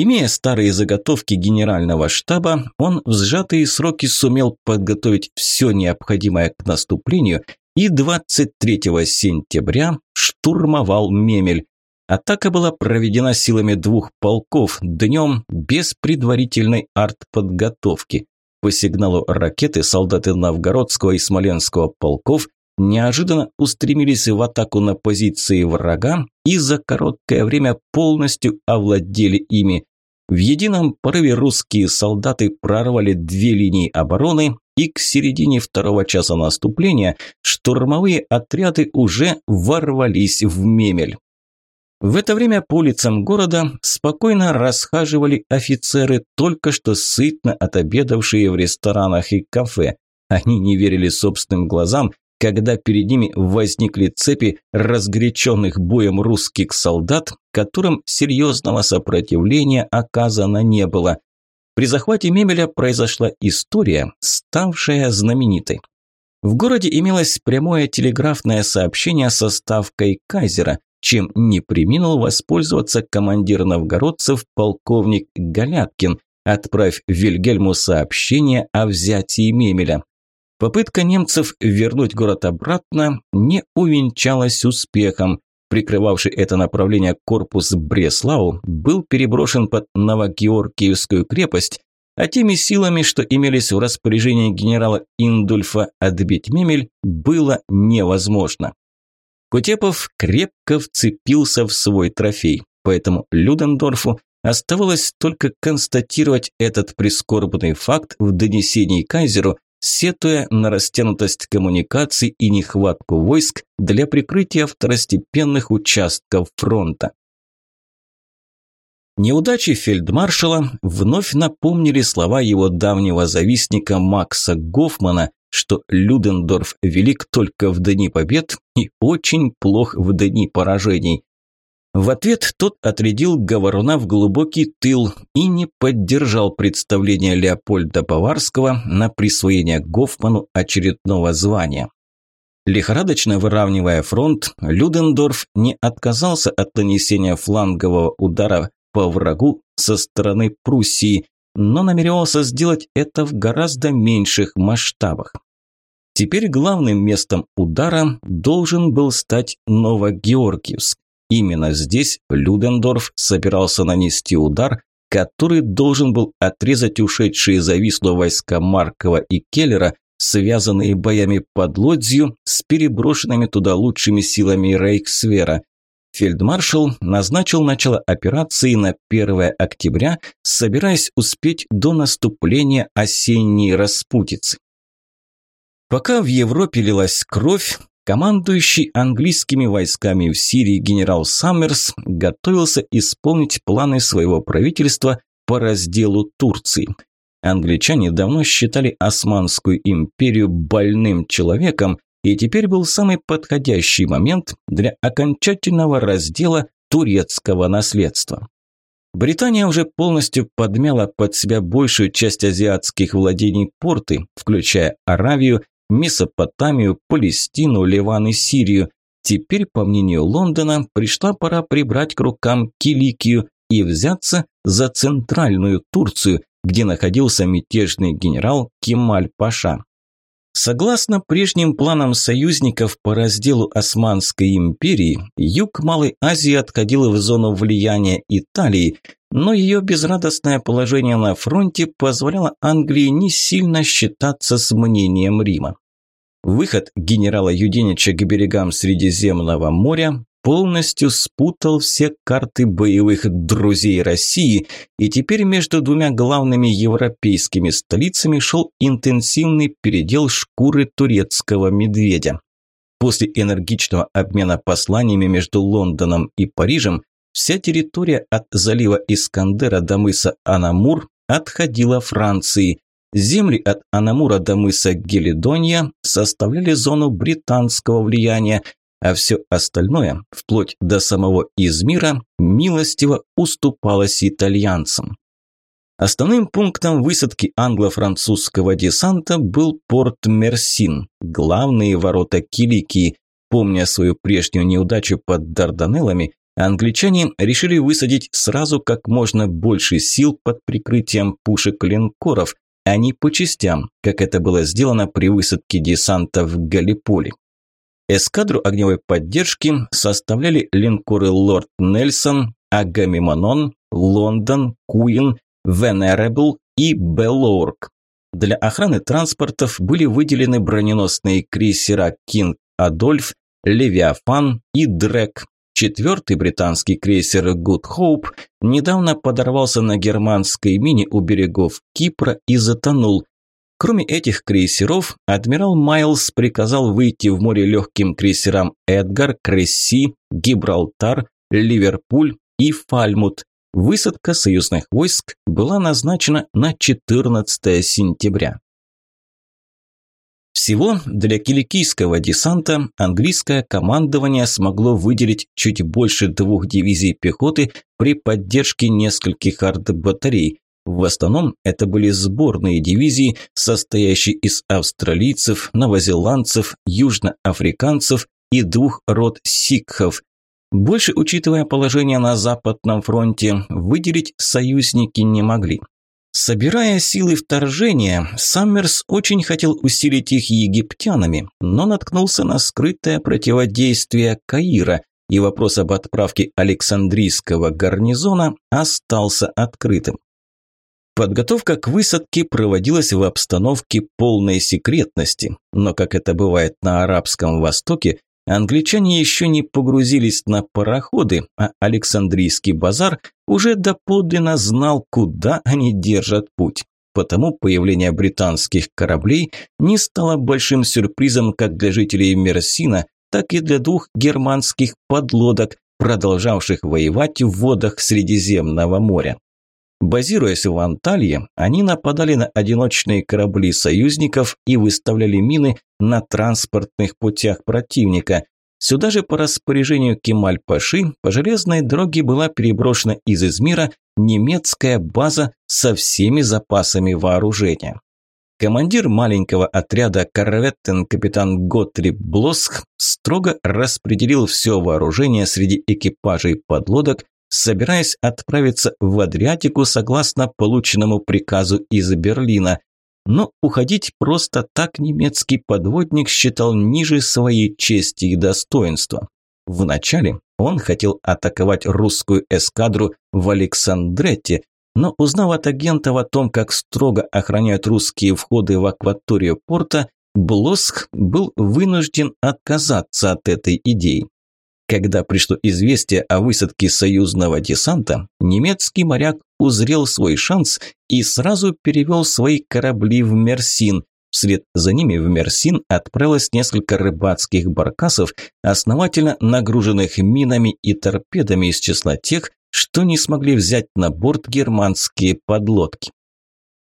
Имея старые заготовки генерального штаба, он в сжатые сроки сумел подготовить все необходимое к наступлению и 23 сентября штурмовал Мемель. Атака была проведена силами двух полков днем без предварительной артподготовки. По сигналу ракеты солдаты Новгородского и Смоленского полков неожиданно устремились в атаку на позиции врага и за короткое время полностью овладели ими. В едином порыве русские солдаты прорвали две линии обороны, и к середине второго часа наступления штурмовые отряды уже ворвались в Мемель. В это время по улицам города спокойно расхаживали офицеры, только что сытно отобедавшие в ресторанах и кафе. Они не верили собственным глазам, когда перед ними возникли цепи разгоряченных боем русских солдат, которым серьезного сопротивления оказано не было. При захвате Мемеля произошла история, ставшая знаменитой. В городе имелось прямое телеграфное сообщение со ставкой Кайзера, чем не приминул воспользоваться командир новгородцев полковник Галяткин, отправив Вильгельму сообщение о взятии Мемеля. Попытка немцев вернуть город обратно не увенчалась успехом. Прикрывавший это направление корпус Бреслау был переброшен под Новогеоргиевскую крепость, а теми силами, что имелись в распоряжении генерала Индульфа, отбить Мемель было невозможно. Кутепов крепко вцепился в свой трофей, поэтому Людендорфу оставалось только констатировать этот прискорбный факт в донесении кайзеру, сетуя на растянутость коммуникаций и нехватку войск для прикрытия второстепенных участков фронта. Неудачи фельдмаршала вновь напомнили слова его давнего завистника Макса Гофмана, что Людендорф велик только в дни побед и очень плох в дни поражений. В ответ тот отрядил говоруна в глубокий тыл и не поддержал представление Леопольда Баварского на присвоение Гофману очередного звания. Лихорадочно выравнивая фронт, Людендорф не отказался от нанесения флангового удара по врагу со стороны Пруссии, но намеревался сделать это в гораздо меньших масштабах. Теперь главным местом удара должен был стать Новогеоргиевск. Именно здесь Людендорф собирался нанести удар, который должен был отрезать ушедшие за Вислу войска Маркова и Келлера, связанные боями под Лодзью с переброшенными туда лучшими силами Рейхсвера. Фельдмаршал назначил начало операции на 1 октября, собираясь успеть до наступления осенней распутицы. Пока в Европе лилась кровь, командующий английскими войсками в Сирии генерал Саммерс готовился исполнить планы своего правительства по разделу Турции. Англичане давно считали Османскую империю больным человеком, и теперь был самый подходящий момент для окончательного раздела турецкого наследства. Британия уже полностью подмяла под себя большую часть азиатских владений порты, включая Аравию, Месопотамию, Палестину, Ливан и Сирию. Теперь, по мнению Лондона, пришла пора прибрать к рукам Киликию и взяться за центральную Турцию, где находился мятежный генерал Кемаль-Паша. Согласно прежним планам союзников по разделу Османской империи, юг Малой Азии отходил в зону влияния Италии, но ее безрадостное положение на фронте позволяло Англии не сильно считаться с мнением Рима. Выход генерала Юденича к берегам Средиземного моря полностью спутал все карты боевых друзей России, и теперь между двумя главными европейскими столицами шел интенсивный передел шкуры турецкого медведя. После энергичного обмена посланиями между Лондоном и Парижем вся территория от залива Искандера до мыса Анамур отходила Франции, Земли от Анамура до мыса Гелидония составляли зону британского влияния, а все остальное, вплоть до самого Измира, милостиво уступалось итальянцам. Основным пунктом высадки англо-французского десанта был порт Мерсин, главные ворота Киликии. Помня свою прежнюю неудачу под Дарданеллами, англичане решили высадить сразу как можно больше сил под прикрытием пушек линкоров, а не по частям, как это было сделано при высадке десанта в Галлиполи. Эскадру огневой поддержки составляли линкоры «Лорд Нельсон», «Агамемнон», «Лондон», «Куин», «Венерабл» и «Булварк». Для охраны транспортов были выделены броненосные крейсера «Кинг Альфред», «Левиафан» и «Дрек», Четвертый британский крейсер «Good Hope» недавно подорвался на германской мине у берегов Кипра и затонул. Кроме этих крейсеров, адмирал Майлз приказал выйти в море легким крейсерам «Эдгар», «Кресси», «Гибралтар», «Ливерпуль» и «Фальмут». Высадка союзных войск была назначена на 14 сентября. Всего для киликийского десанта английское командование смогло выделить чуть больше двух дивизий пехоты при поддержке нескольких артбатарей. В основном это были сборные дивизии, состоящие из австралийцев, новозеландцев, южноафриканцев и двух род сикхов. Больше, учитывая положение на Западном фронте, выделить союзники не могли. Собирая силы вторжения, Саммерс очень хотел усилить их египтянами, но наткнулся на скрытое противодействие Каира, и вопрос об отправке Александрийского гарнизона остался открытым. Подготовка к высадке проводилась в обстановке полной секретности, но, как это бывает на Арабском Востоке, Англичане еще не погрузились на пароходы, а Александрийский базар уже доподлинно знал, куда они держат путь. Потому появление британских кораблей не стало большим сюрпризом как для жителей Мерсина, так и для двух германских подлодок, продолжавших воевать в водах Средиземного моря. Базируясь в Анталье, они нападали на одиночные корабли союзников и выставляли мины на транспортных путях противника. Сюда же по распоряжению Кемаль-Паши по железной дороге была переброшена из Измира немецкая база со всеми запасами вооружения. Командир маленького отряда корветтен капитан Готтрип Блоск строго распределил все вооружение среди экипажей подлодок, собираясь отправиться в Адриатику согласно полученному приказу из Берлина. Но уходить просто так немецкий подводник считал ниже своей чести и достоинства. Вначале он хотел атаковать русскую эскадру в Александретте, но узнав от агентов о том, как строго охраняют русские входы в акваторию порта, Блоск был вынужден отказаться от этой идеи. Когда пришло известие о высадке союзного десанта, немецкий моряк узрел свой шанс и сразу перевел свои корабли в Мерсин. Вслед за ними в Мерсин отправилось несколько рыбацких баркасов, основательно нагруженных минами и торпедами из числа тех, что не смогли взять на борт германские подлодки.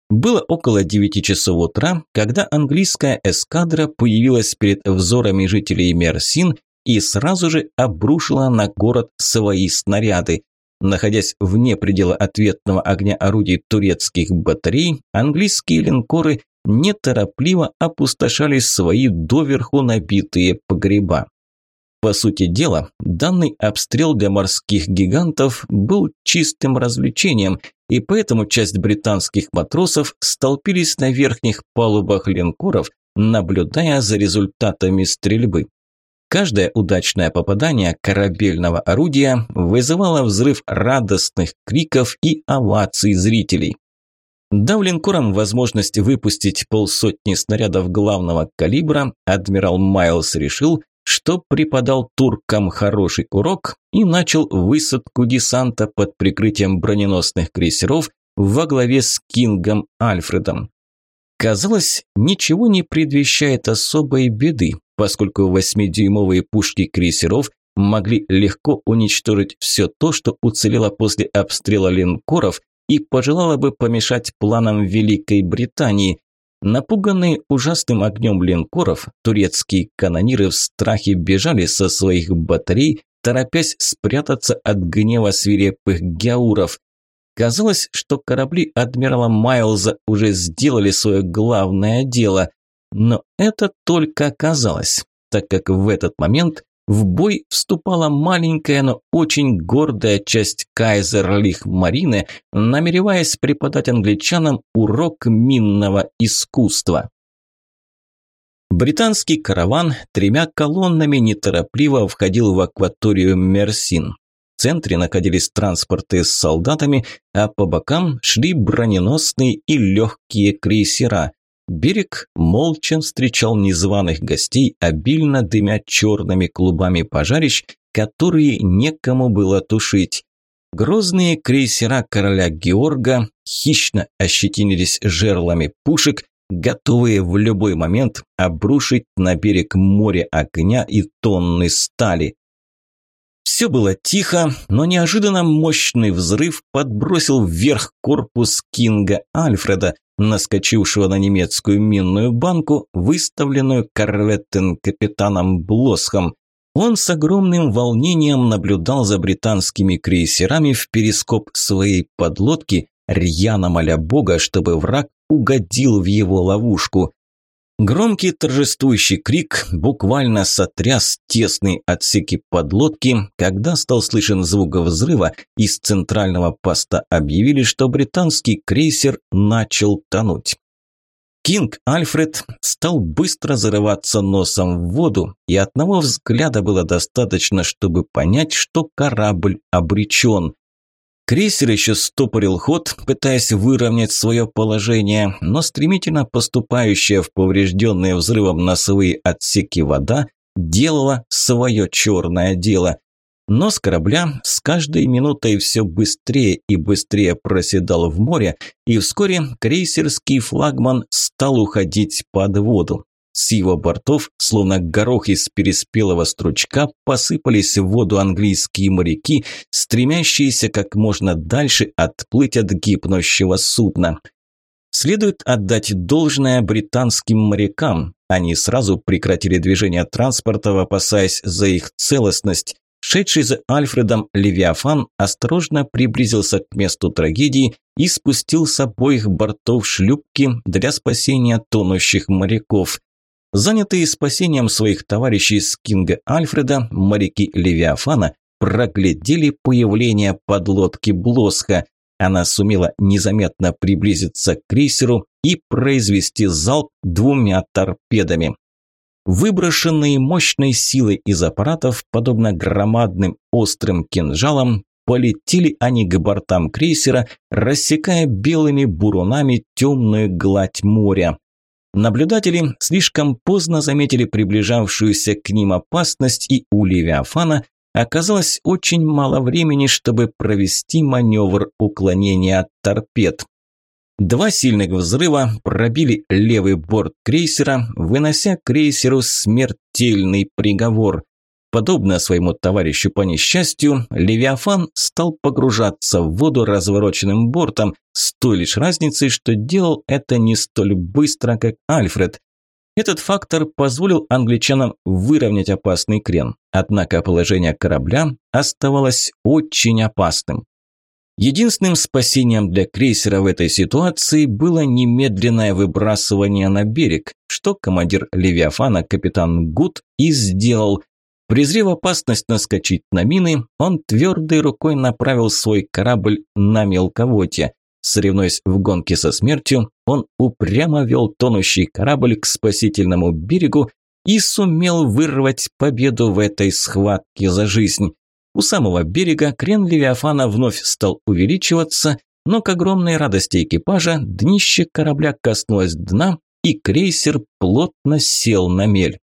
Было около 9 часов утра, когда английская эскадра появилась перед взорами жителей Мерсин и сразу же обрушила на город свои снаряды. Находясь вне предела ответного огня орудий турецких батарей, английские линкоры неторопливо опустошали свои доверху набитые погреба. По сути дела, данный обстрел для морских гигантов был чистым развлечением, и поэтому часть британских матросов столпились на верхних палубах линкоров, наблюдая за результатами стрельбы. Каждое удачное попадание корабельного орудия вызывало взрыв радостных криков и оваций зрителей. Дав линкорам возможность выпустить полсотни снарядов главного калибра, адмирал Майлз решил, что преподал туркам хороший урок и начал высадку десанта под прикрытием броненосных крейсеров во главе с Кингом Альфредом. Казалось, ничего не предвещает особой беды, поскольку восьмидюймовые пушки крейсеров могли легко уничтожить все то, что уцелело после обстрела линкоров и пожелало бы помешать планам Великой Британии. Напуганные ужасным огнем линкоров, турецкие канониры в страхе бежали со своих батарей, торопясь спрятаться от гнева свирепых геауров. Казалось, что корабли адмирала Майлза уже сделали свое главное дело. Но это только казалось, так как в этот момент в бой вступала маленькая, но очень гордая часть Кайзерлих-Марины, намереваясь преподать англичанам урок минного искусства. Британский караван тремя колоннами неторопливо входил в акваторию Мерсин. В центре находились транспорты с солдатами, а по бокам шли броненосные и легкие крейсера. Берег молча встречал незваных гостей, обильно дымя черными клубами пожарищ, которые некому было тушить. Грозные крейсера короля Георга хищно ощетинились жерлами пушек, готовые в любой момент обрушить на берег море огня и тонны стали. Все было тихо, но неожиданно мощный взрыв подбросил вверх корпус Кинга Альфреда, наскочившего на немецкую минную банку, выставленную корветтен-капитаном Блосхом. Он с огромным волнением наблюдал за британскими крейсерами в перископ своей подлодки, рьяно моля бога, чтобы враг угодил в его ловушку. Громкий торжествующий крик буквально сотряс тесные отсеки подлодки, когда стал слышен звук взрыва, из центрального поста объявили, что британский крейсер начал тонуть. Кинг Альфред стал быстро зарываться носом в воду, и одного взгляда было достаточно, чтобы понять, что корабль обречен. Крейсер еще стопорил ход, пытаясь выровнять свое положение, но стремительно поступающая в поврежденные взрывом носовые отсеки вода делала свое черное дело. Нос корабля с каждой минутой все быстрее и быстрее проседал в море, и вскоре крейсерский флагман стал уходить под воду. С его бортов, словно горох из переспелого стручка, посыпались в воду английские моряки, стремящиеся как можно дальше отплыть от гибнущего судна. Следует отдать должное британским морякам. Они сразу прекратили движение транспорта, опасаясь за их целостность. Шедший за Альфредом Левиафан осторожно приблизился к месту трагедии и спустил с обоих бортов шлюпки для спасения тонущих моряков. Занятые спасением своих товарищей с Кинга Альфреда, моряки Левиафана проглядели появление подлодки Блосха. Она сумела незаметно приблизиться к крейсеру и произвести залп двумя торпедами. Выброшенные мощной силой из аппаратов, подобно громадным острым кинжалам, полетели они к бортам крейсера, рассекая белыми бурунами темную гладь моря. Наблюдатели слишком поздно заметили приближавшуюся к ним опасность, и у Левиафана оказалось очень мало времени, чтобы провести маневр уклонения от торпед. Два сильных взрыва пробили левый борт крейсера, вынося крейсеру смертельный приговор. Подобно своему товарищу по несчастью, Левиафан стал погружаться в воду развороченным бортом, с той лишь разницей, что делал это не столь быстро, как Альфред. Этот фактор позволил англичанам выровнять опасный крен, однако положение корабля оставалось очень опасным. Единственным спасением для крейсера в этой ситуации было немедленное выбрасывание на берег, что командир Левиафана капитан Гуд и сделал, Презрев опасность наскочить на мины, он твердой рукой направил свой корабль на мелководье. Соревнуясь в гонке со смертью, он упрямо вел тонущий корабль к спасительному берегу и сумел вырвать победу в этой схватке за жизнь. У самого берега крен Левиафана вновь стал увеличиваться, но к огромной радости экипажа днище корабля коснулось дна, и крейсер плотно сел на мель.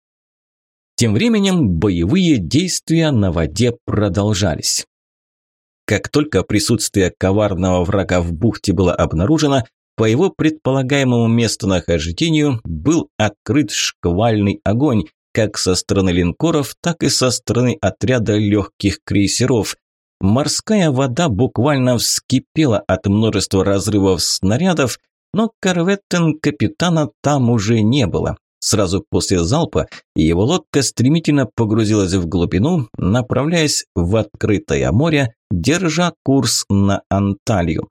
Тем временем боевые действия на воде продолжались. Как только присутствие коварного врага в бухте было обнаружено, по его предполагаемому местонахождению был открыт шквальный огонь, как со стороны линкоров, так и со стороны отряда легких крейсеров. Морская вода буквально вскипела от множества разрывов снарядов, но корветтен капитана там уже не было. Сразу после залпа его лодка стремительно погрузилась в глубину, направляясь в открытое море, держа курс на Анталию.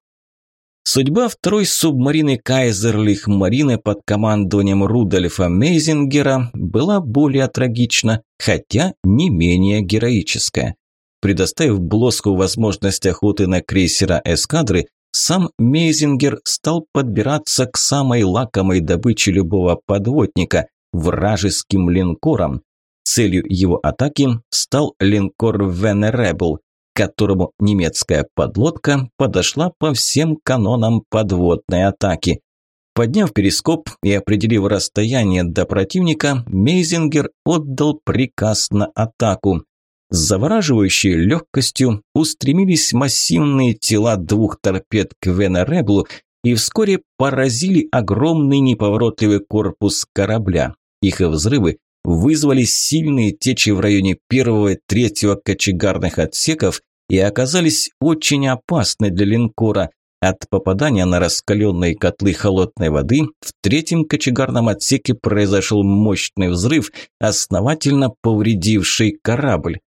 Судьба второй субмарины Кайзерлих Марины под командованием Рудольфа Мейзингера была более трагична, хотя не менее героическая. Предоставив Блоску возможность охоты на крейсера эскадры, сам Мейзингер стал подбираться к самой лакомой добыче любого подводника – вражеским линкорам. Целью его атаки стал линкор «Венеребл», которому немецкая подлодка подошла по всем канонам подводной атаки. Подняв перископ и определив расстояние до противника, Мейзингер отдал приказ на атаку. С завораживающей легкостью устремились массивные тела двух торпед к Венереблу и вскоре поразили огромный неповоротливый корпус корабля. Их взрывы вызвали сильные течи в районе первого и третьего кочегарных отсеков и оказались очень опасны для линкора. От попадания на раскаленные котлы холодной воды в третьем кочегарном отсеке произошел мощный взрыв, основательно повредивший корабль.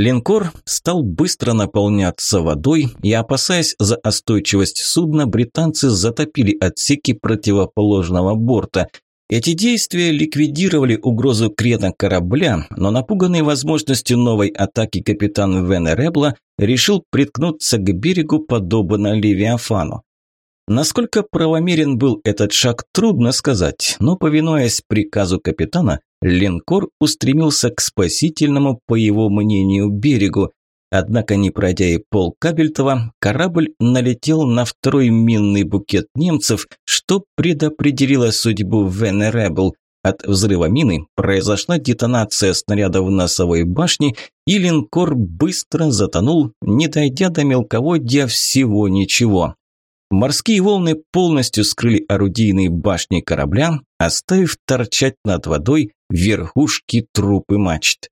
Линкор стал быстро наполняться водой, и, опасаясь за остойчивость судна, британцы затопили отсеки противоположного борта. Эти действия ликвидировали угрозу крена корабля, но напуганный возможностью новой атаки капитан Венеребла решил приткнуться к берегу подобно Левиафану. Насколько правомерен был этот шаг, трудно сказать, но, повинуясь приказу капитана, линкор устремился к спасительному, по его мнению, берегу. Однако, не пройдя и пол Кабельтова, корабль налетел на второй минный букет немцев, что предопределило судьбу Венеребл. От взрыва мины произошла детонация снаряда в носовой башне, и линкор быстро затонул, не дойдя до мелководья всего ничего. Морские волны полностью скрыли орудийные башни корабля, оставив торчать над водой верхушки трупы мачт.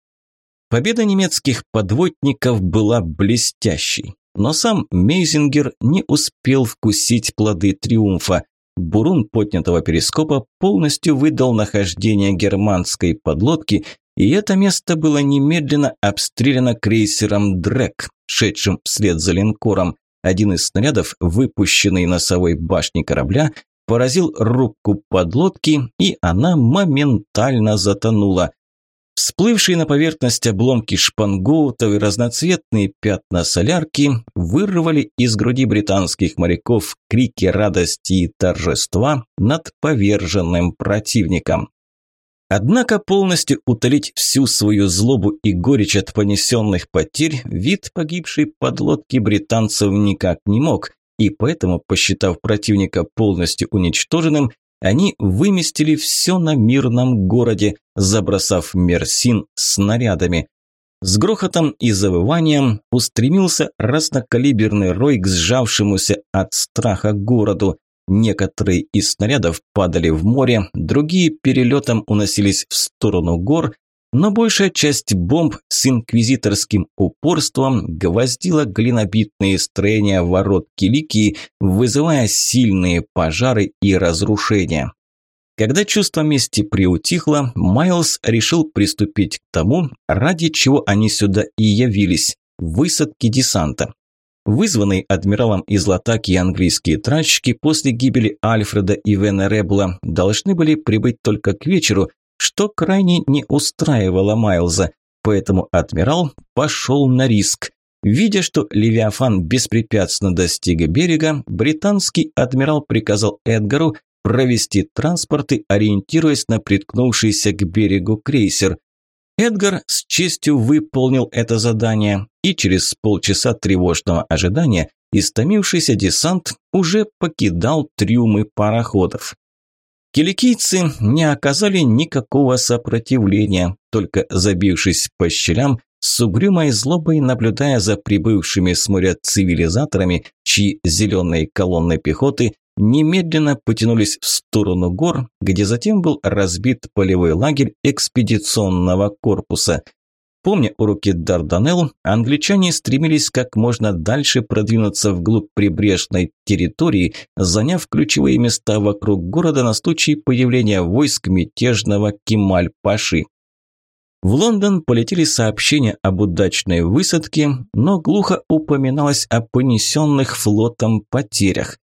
Победа немецких подводников была блестящей, но сам Мейзингер не успел вкусить плоды триумфа. Бурун поднятого перископа полностью выдал нахождение германской подлодки, и это место было немедленно обстреляно крейсером «Дрек», шедшим вслед за линкором. Один из снарядов, выпущенный носовой башни корабля, поразил рубку подлодки, и она моментально затонула. Всплывшие на поверхность обломки шпангоутов и разноцветные пятна солярки вырвали из груди британских моряков крики радости и торжества над поверженным противником. Однако полностью утолить всю свою злобу и горечь от понесенных потерь вид погибшей подлодки британцев никак не мог, и поэтому, посчитав противника полностью уничтоженным, они выместили все на мирном городе, забросав Мерсин снарядами. С грохотом и завыванием устремился разнокалиберный рой к сжавшемуся от страха городу. Некоторые из снарядов падали в море, другие перелетом уносились в сторону гор, но большая часть бомб с инквизиторским упорством гвоздила глинобитные строения ворот Киликии, вызывая сильные пожары и разрушения. Когда чувство мести приутихло, Майлз решил приступить к тому, ради чего они сюда и явились – высадки десанта. Вызванные адмиралом из Латаки английские трачки после гибели Альфреда и Венеребла должны были прибыть только к вечеру, что крайне не устраивало Майлза, поэтому адмирал пошел на риск. Видя, что Левиафан беспрепятственно достиг берега, британский адмирал приказал Эдгару провести транспорты, ориентируясь на приткнувшийся к берегу крейсер. Эдгар с честью выполнил это задание, и через полчаса тревожного ожидания истомившийся десант уже покидал трюмы пароходов. Киликийцы не оказали никакого сопротивления, только забившись по щелям, с угрюмой злобой наблюдая за прибывшими с моря цивилизаторами, чьи зеленые колонны пехоты немедленно потянулись в сторону гор, где затем был разбит полевой лагерь экспедиционного корпуса. Помня уроки Дарданелл, англичане стремились как можно дальше продвинуться вглубь прибрежной территории, заняв ключевые места вокруг города на случай появления войск мятежного Кемаль-Паши. В Лондон полетели сообщения об удачной высадке, но глухо упоминалось о понесенных флотом потерях.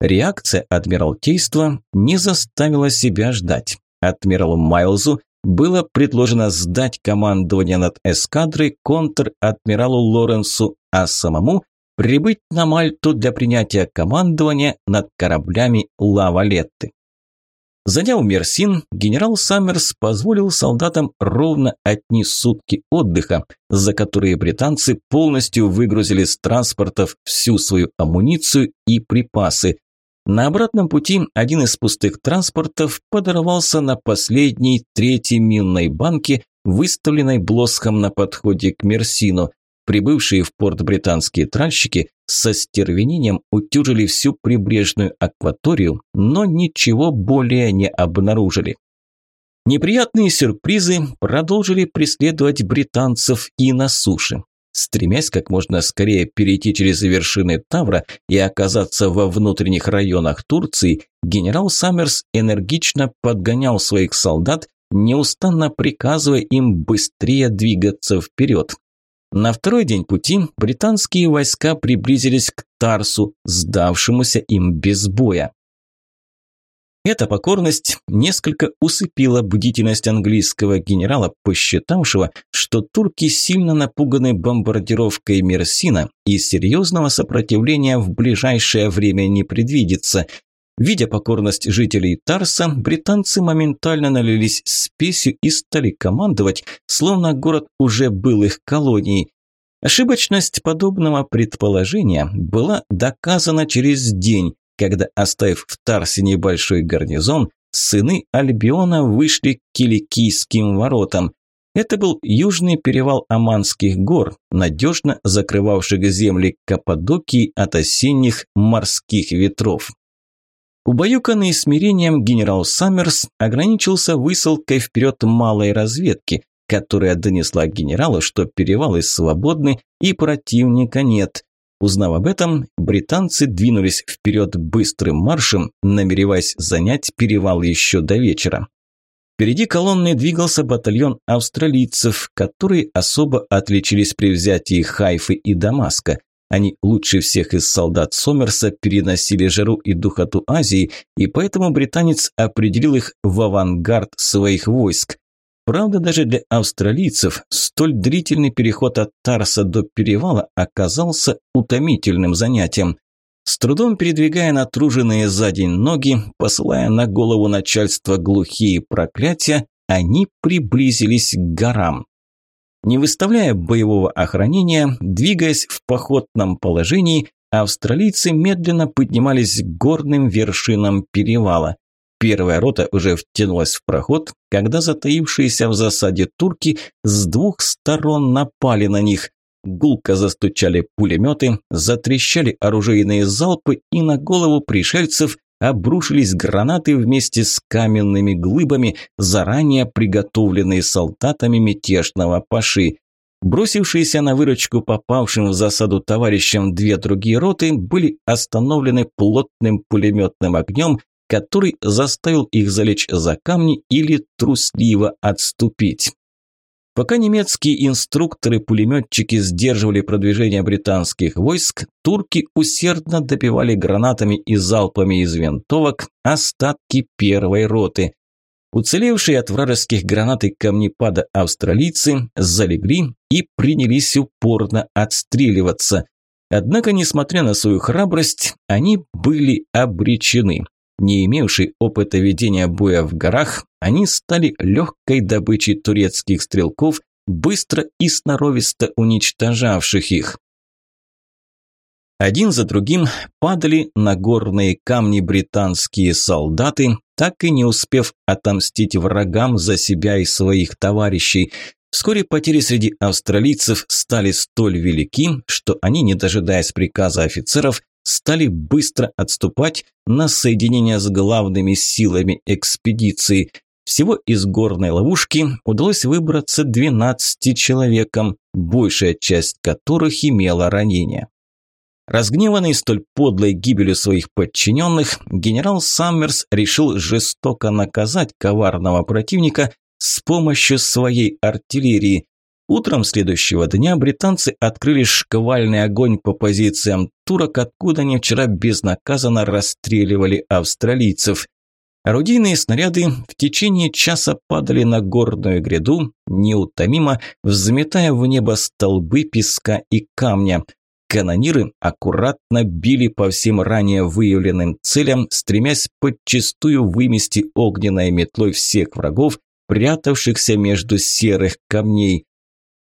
Реакция Адмиралтейства не заставила себя ждать. Адмиралу Майлзу было предложено сдать командование над эскадрой контр-адмиралу Лоренсу, а самому прибыть на Мальту для принятия командования над кораблями Лавалетты. Заняв Мерсин, генерал Саммерс позволил солдатам ровно одни сутки отдыха, за которые британцы полностью выгрузили с транспортов всю свою амуницию и припасы. На обратном пути один из пустых транспортов подорвался на последней третьей минной банке, выставленной Блосхом на подходе к Мерсину. Прибывшие в порт британские тральщики со стервенением утюжили всю прибрежную акваторию, но ничего более не обнаружили. Неприятные сюрпризы продолжили преследовать британцев и на суше. Стремясь как можно скорее перейти через вершины Тавра и оказаться во внутренних районах Турции, генерал Саммерс энергично подгонял своих солдат, неустанно приказывая им быстрее двигаться вперед. На второй день пути британские войска приблизились к Тарсу, сдавшемуся им без боя. Эта покорность несколько усыпила бдительность английского генерала, посчитавшего, что турки сильно напуганы бомбардировкой Мерсина и серьезного сопротивления в ближайшее время не предвидится – Видя покорность жителей Тарса, британцы моментально налились спесью и стали командовать, словно город уже был их колонией. Ошибочность подобного предположения была доказана через день, когда, оставив в Тарсе небольшой гарнизон, сыны Альбиона вышли к Киликийским воротам. Это был южный перевал Аманских гор, надежно закрывавших земли Каппадокии от осенних морских ветров. Убаюканный смирением генерал Саммерс ограничился высылкой вперед малой разведки, которая донесла генералу, что перевалы свободны и противника нет. Узнав об этом, британцы двинулись вперед быстрым маршем, намереваясь занять перевал еще до вечера. Впереди колонны двигался батальон австралийцев, которые особо отличились при взятии Хайфы и Дамаска. Они лучше всех из солдат Сомерса переносили жару и духоту Азии, и поэтому британец определил их в авангард своих войск. Правда, даже для австралийцев столь длительный переход от Тарса до перевала оказался утомительным занятием. С трудом передвигая натруженные за день ноги, посылая на голову начальства глухие проклятия, они приблизились к горам. Не выставляя боевого охранения, двигаясь в походном положении, австралийцы медленно поднимались к горным вершинам перевала. Первая рота уже втянулась в проход, когда затаившиеся в засаде турки с двух сторон напали на них. Гулко застучали пулеметы, затрещали оружейные залпы, и на голову пришельцев обрушились гранаты вместе с каменными глыбами, заранее приготовленные солдатами мятежного паши. Бросившиеся на выручку попавшим в засаду товарищам две другие роты были остановлены плотным пулеметным огнем, который заставил их залечь за камни или трусливо отступить. Пока немецкие инструкторы-пулеметчики сдерживали продвижение британских войск, турки усердно добивали гранатами и залпами из винтовок остатки первой роты. Уцелевшие от вражеских гранат и камнепада австралийцы залегли и принялись упорно отстреливаться. Однако, несмотря на свою храбрость, они были обречены. Не имевший опыта ведения боя в горах, они стали легкой добычей турецких стрелков, быстро и сноровисто уничтожавших их. Один за другим падали на горные камни британские солдаты, так и не успев отомстить врагам за себя и своих товарищей. Вскоре потери среди австралийцев стали столь велики, что они, не дожидаясь приказа офицеров, стали быстро отступать на соединение с главными силами экспедиции. Всего из горной ловушки удалось выбраться 12 человекам, большая часть которых имела ранения. Разгневанный столь подлой гибелью своих подчиненных, генерал Саммерс решил жестоко наказать коварного противника с помощью своей артиллерии. Утром следующего дня британцы открыли шквальный огонь по позициям турок, откуда они вчера безнаказанно расстреливали австралийцев. Орудийные снаряды в течение часа падали на горную гряду, неутомимо взметая в небо столбы песка и камня – Канониры аккуратно били по всем ранее выявленным целям, стремясь подчистую вымести огненной метлой всех врагов, прятавшихся между серых камней.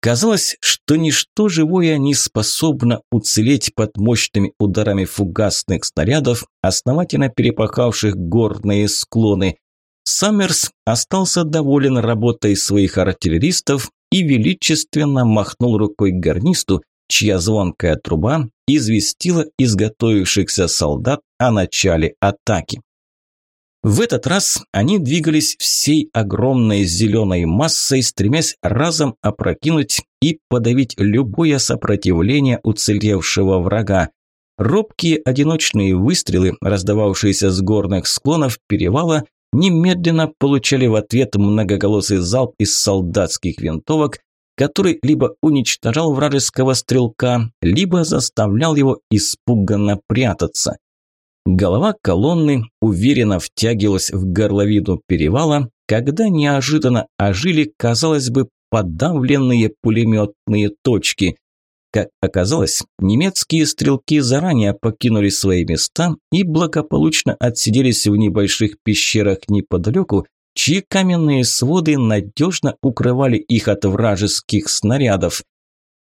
Казалось, что ничто живое не способно уцелеть под мощными ударами фугасных снарядов, основательно перепахавших горные склоны. Саммерс остался доволен работой своих артиллеристов и величественно махнул рукой гарнисту, чья звонкая труба известила изготовившихся солдат о начале атаки. В этот раз они двигались всей огромной зеленой массой, стремясь разом опрокинуть и подавить любое сопротивление уцелевшего врага. Робкие одиночные выстрелы, раздававшиеся с горных склонов перевала, немедленно получали в ответ многоголосый залп из солдатских винтовок, который либо уничтожал вражеского стрелка, либо заставлял его испуганно прятаться. Голова колонны уверенно втягивалась в горловину перевала, когда неожиданно ожили, казалось бы, подавленные пулеметные точки. Как оказалось, немецкие стрелки заранее покинули свои места и благополучно отсиделись в небольших пещерах неподалеку, чьи каменные своды надежно укрывали их от вражеских снарядов.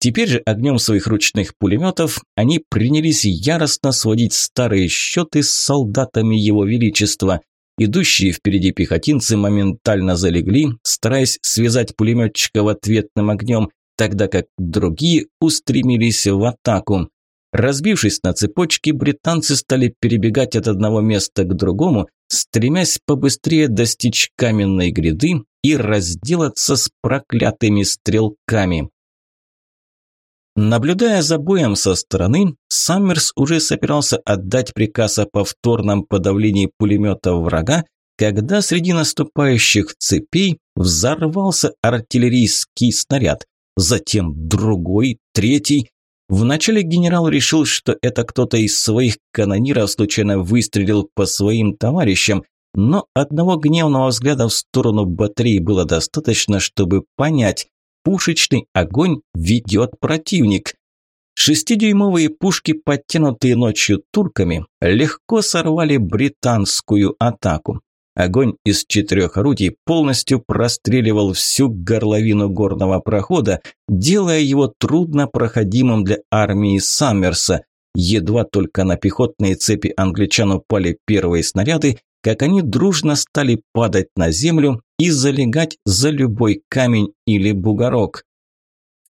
Теперь же огнем своих ручных пулеметов они принялись яростно сводить старые счеты с солдатами его величества. Идущие впереди пехотинцы моментально залегли, стараясь связать пулеметчиков ответным огнем, тогда как другие устремились в атаку. Разбившись на цепочки, британцы стали перебегать от одного места к другому, стремясь побыстрее достичь каменной гряды и разделаться с проклятыми стрелками. Наблюдая за боем со стороны, Саммерс уже собирался отдать приказ о повторном подавлении пулемета врага, когда среди наступающих цепей взорвался артиллерийский снаряд, затем другой, третий, Вначале генерал решил, что это кто-то из своих канониров случайно выстрелил по своим товарищам, но одного гневного взгляда в сторону батареи было достаточно, чтобы понять, пушечный огонь ведет противник. Шестидюймовые пушки, подтянутые ночью турками, легко сорвали британскую атаку. Огонь из четырех орудий полностью простреливал всю горловину горного прохода, делая его труднопроходимым для армии Саммерса. Едва только на пехотные цепи англичан упали первые снаряды, как они дружно стали падать на землю и залегать за любой камень или бугорок.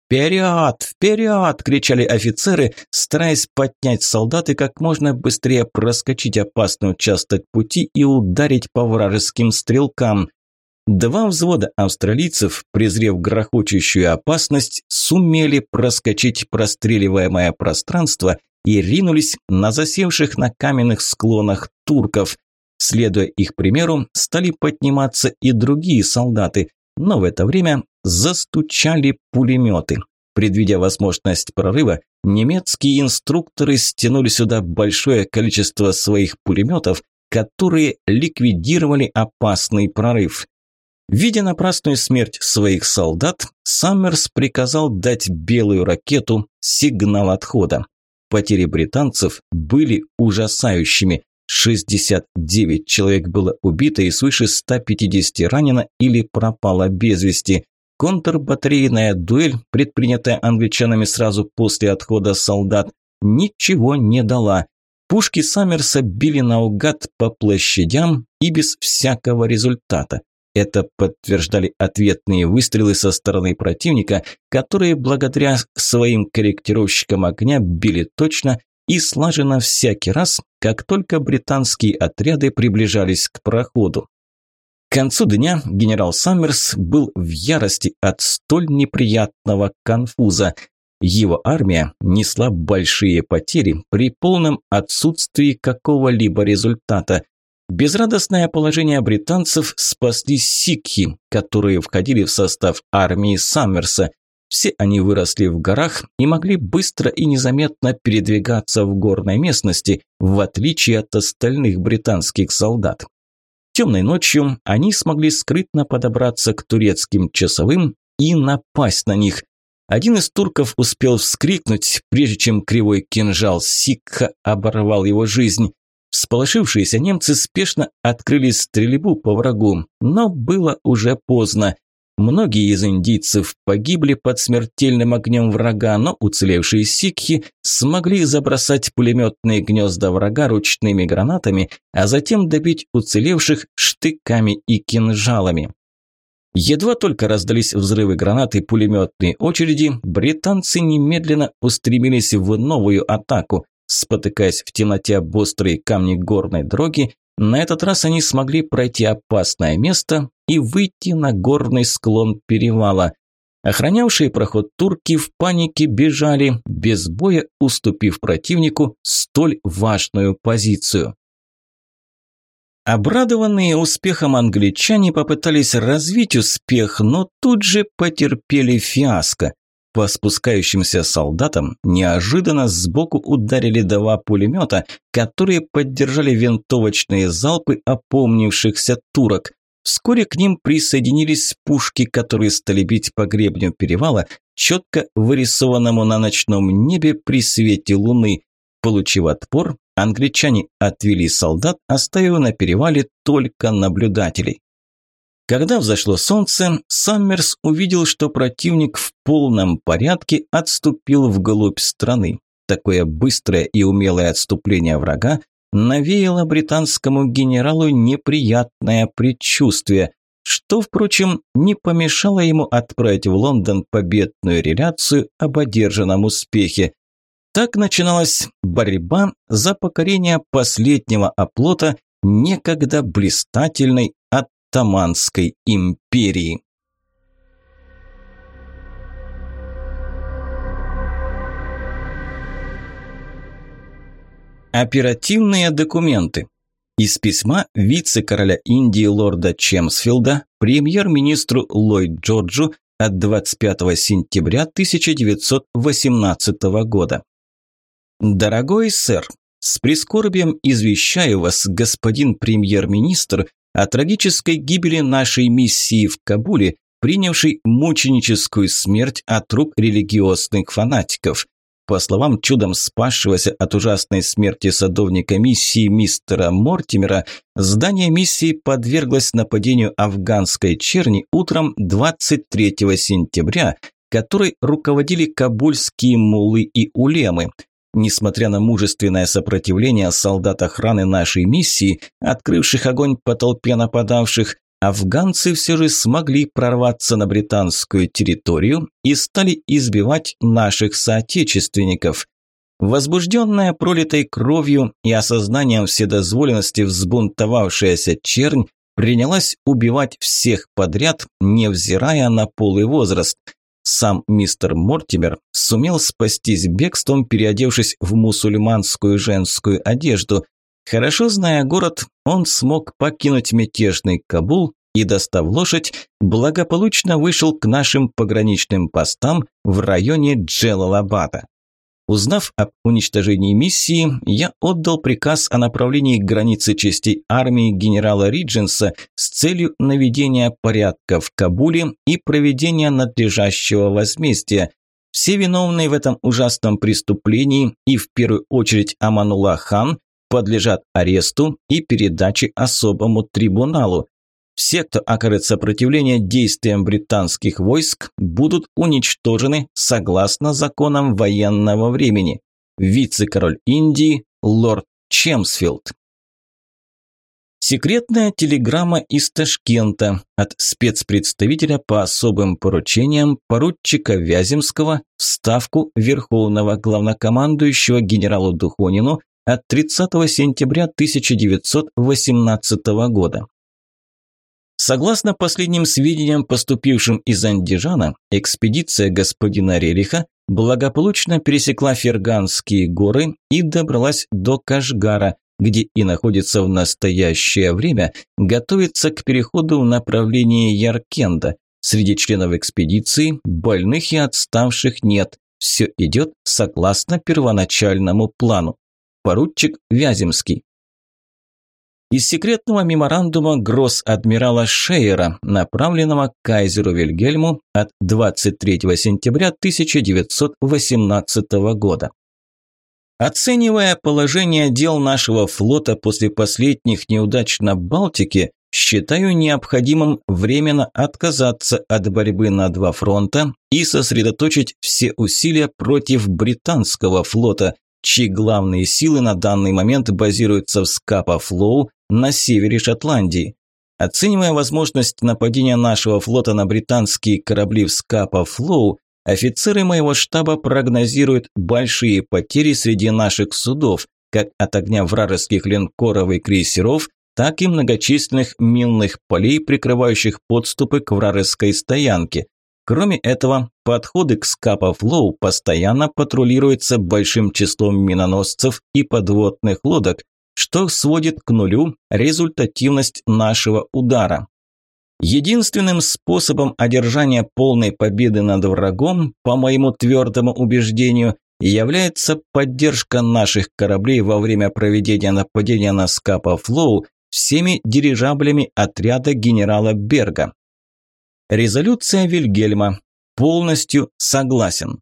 «Вперед! Вперед!» – кричали офицеры, стараясь поднять солдат и как можно быстрее проскочить опасный участок пути и ударить по вражеским стрелкам. Два взвода австралийцев, презрев грохочущую опасность, сумели проскочить простреливаемое пространство и ринулись на засевших на каменных склонах турков. Следуя их примеру, стали подниматься и другие солдаты, но в это время застучали пулеметы. Предвидя возможность прорыва, немецкие инструкторы стянули сюда большое количество своих пулеметов, которые ликвидировали опасный прорыв. Видя напрасную смерть своих солдат, Саммерс приказал дать белую ракету сигнал отхода. Потери британцев были ужасающими. 69 человек было убито и свыше 150 ранено или пропало без вести. Контрбатарейная дуэль, предпринятая англичанами сразу после отхода солдат, ничего не дала. Пушки Саммерса били наугад по площадям и без всякого результата. Это подтверждали ответные выстрелы со стороны противника, которые благодаря своим корректировщикам огня били точно и слаженно всякий раз, как только британские отряды приближались к проходу. К концу дня генерал Саммерс был в ярости от столь неприятного конфуза. Его армия несла большие потери при полном отсутствии какого-либо результата. Безрадостное положение британцев спасли сикхи, которые входили в состав армии Саммерса. Все они выросли в горах и могли быстро и незаметно передвигаться в горной местности, в отличие от остальных британских солдат. Темной ночью они смогли скрытно подобраться к турецким часовым и напасть на них. Один из турков успел вскрикнуть, прежде чем кривой кинжал Сикха оборвал его жизнь. Всполошившиеся немцы спешно открыли стрельбу по врагу, но было уже поздно. Многие из индийцев погибли под смертельным огнем врага, но уцелевшие сикхи смогли забросать пулеметные гнезда врага ручными гранатами, а затем добить уцелевших штыками и кинжалами. Едва только раздались взрывы гранат и пулеметные очереди, британцы немедленно устремились в новую атаку. Спотыкаясь в темноте об острые камни горной дороги, на этот раз они смогли пройти опасное место и выйти на горный склон перевала. Охранявшие проход турки в панике бежали, без боя уступив противнику столь важную позицию. Обрадованные успехом англичане попытались развить успех, но тут же потерпели фиаско. По спускающимся солдатам неожиданно сбоку ударили два пулемета, которые поддержали винтовочные залпы опомнившихся турок. Вскоре к ним присоединились пушки, которые стали бить по гребню перевала, четко вырисованному на ночном небе при свете луны. Получив отпор, англичане отвели солдат, оставив на перевале только наблюдателей. Когда взошло солнце, Саммерс увидел, что противник в полном порядке отступил вглубь страны. Такое быстрое и умелое отступление врага навеяло британскому генералу неприятное предчувствие, что, впрочем, не помешало ему отправить в Лондон победную реляцию об одержанном успехе. Так начиналась борьба за покорение последнего оплота некогда блистательной Таманской империи. Оперативные документы. Из письма вице-короля Индии лорда Чемсфилда премьер-министру Ллойд Джорджу от 25 сентября 1918 года. Дорогой сэр, с прискорбием извещаю вас, господин премьер-министр, о трагической гибели нашей миссии в Кабуле, принявшей мученическую смерть от рук религиозных фанатиков. По словам чудом спасшегося от ужасной смерти садовника миссии мистера Мортимера, здание миссии подверглось нападению афганской черни утром 23 сентября, которой руководили кабульские мулы и улемы – Несмотря на мужественное сопротивление солдат охраны нашей миссии, открывших огонь по толпе нападавших, афганцы все же смогли прорваться на британскую территорию и стали избивать наших соотечественников. Возбужденная пролитой кровью и осознанием вседозволенности взбунтовавшаяся чернь принялась убивать всех подряд, невзирая на пол и возраст – сам мистер Мортимер сумел спастись бегством, переодевшись в мусульманскую женскую одежду. Хорошо зная город, он смог покинуть мятежный Кабул и, достав лошадь, благополучно вышел к нашим пограничным постам в районе Джелалабада. Узнав об уничтожении миссии, я отдал приказ о направлении к границе частей армии генерала Ридженса с целью наведения порядка в Кабуле и проведения надлежащего возмездия. Все виновные в этом ужасном преступлении и в первую очередь Аманула хан подлежат аресту и передаче особому трибуналу. Все, кто окажет сопротивление действиям британских войск, будут уничтожены согласно законам военного времени. Вице-король Индии лорд Чемсфилд. Секретная телеграмма из Ташкента от спецпредставителя по особым поручениям поручика Вяземского в ставку Верховного главнокомандующего генералу Духонину от 30 сентября 1918 года. Согласно последним сведениям, поступившим из Андижана, экспедиция господина Рериха благополучно пересекла Ферганские горы и добралась до Кашгара, где и находится в настоящее время, готовится к переходу в направлении Яркенда. Среди членов экспедиции больных и отставших нет. Все идет согласно первоначальному плану. Поручик Вяземский. Из секретного меморандума Гросс-адмирала Шейера, направленного кайзеру Вильгельму от 23 сентября 1918 года. Оценивая положение дел нашего флота после последних неудач на Балтике, считаю необходимым временно отказаться от борьбы на два фронта и сосредоточить все усилия против британского флота, чьи главные силы на данный момент базируются в Скапа-Флоу на севере Шотландии. Оценивая возможность нападения нашего флота на британские корабли в Скапа-Флоу, Офицеры моего штаба прогнозируют большие потери среди наших судов, как от огня вражеских линкоров и крейсеров, так и многочисленных минных полей, прикрывающих подступы к вражеской стоянке. Кроме этого, подходы к Скапа-Флоу постоянно патрулируются большим числом миноносцев и подводных лодок, что сводит к нулю результативность нашего удара. Единственным способом одержания полной победы над врагом, по моему твердому убеждению, является поддержка наших кораблей во время проведения нападения на Скапа Флоу всеми дирижаблями отряда генерала Берга. Резолюция Вильгельма. Полностью согласен.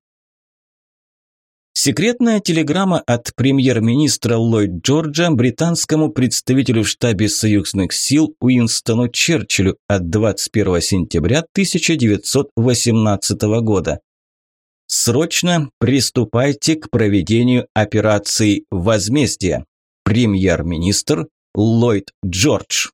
Секретная телеграмма от премьер-министра Ллойд Джорджа британскому представителю в штабе союзных сил Уинстону Черчиллю от 21 сентября 1918 года. Срочно приступайте к проведению операции «Возмездие». Премьер-министр Ллойд Джордж.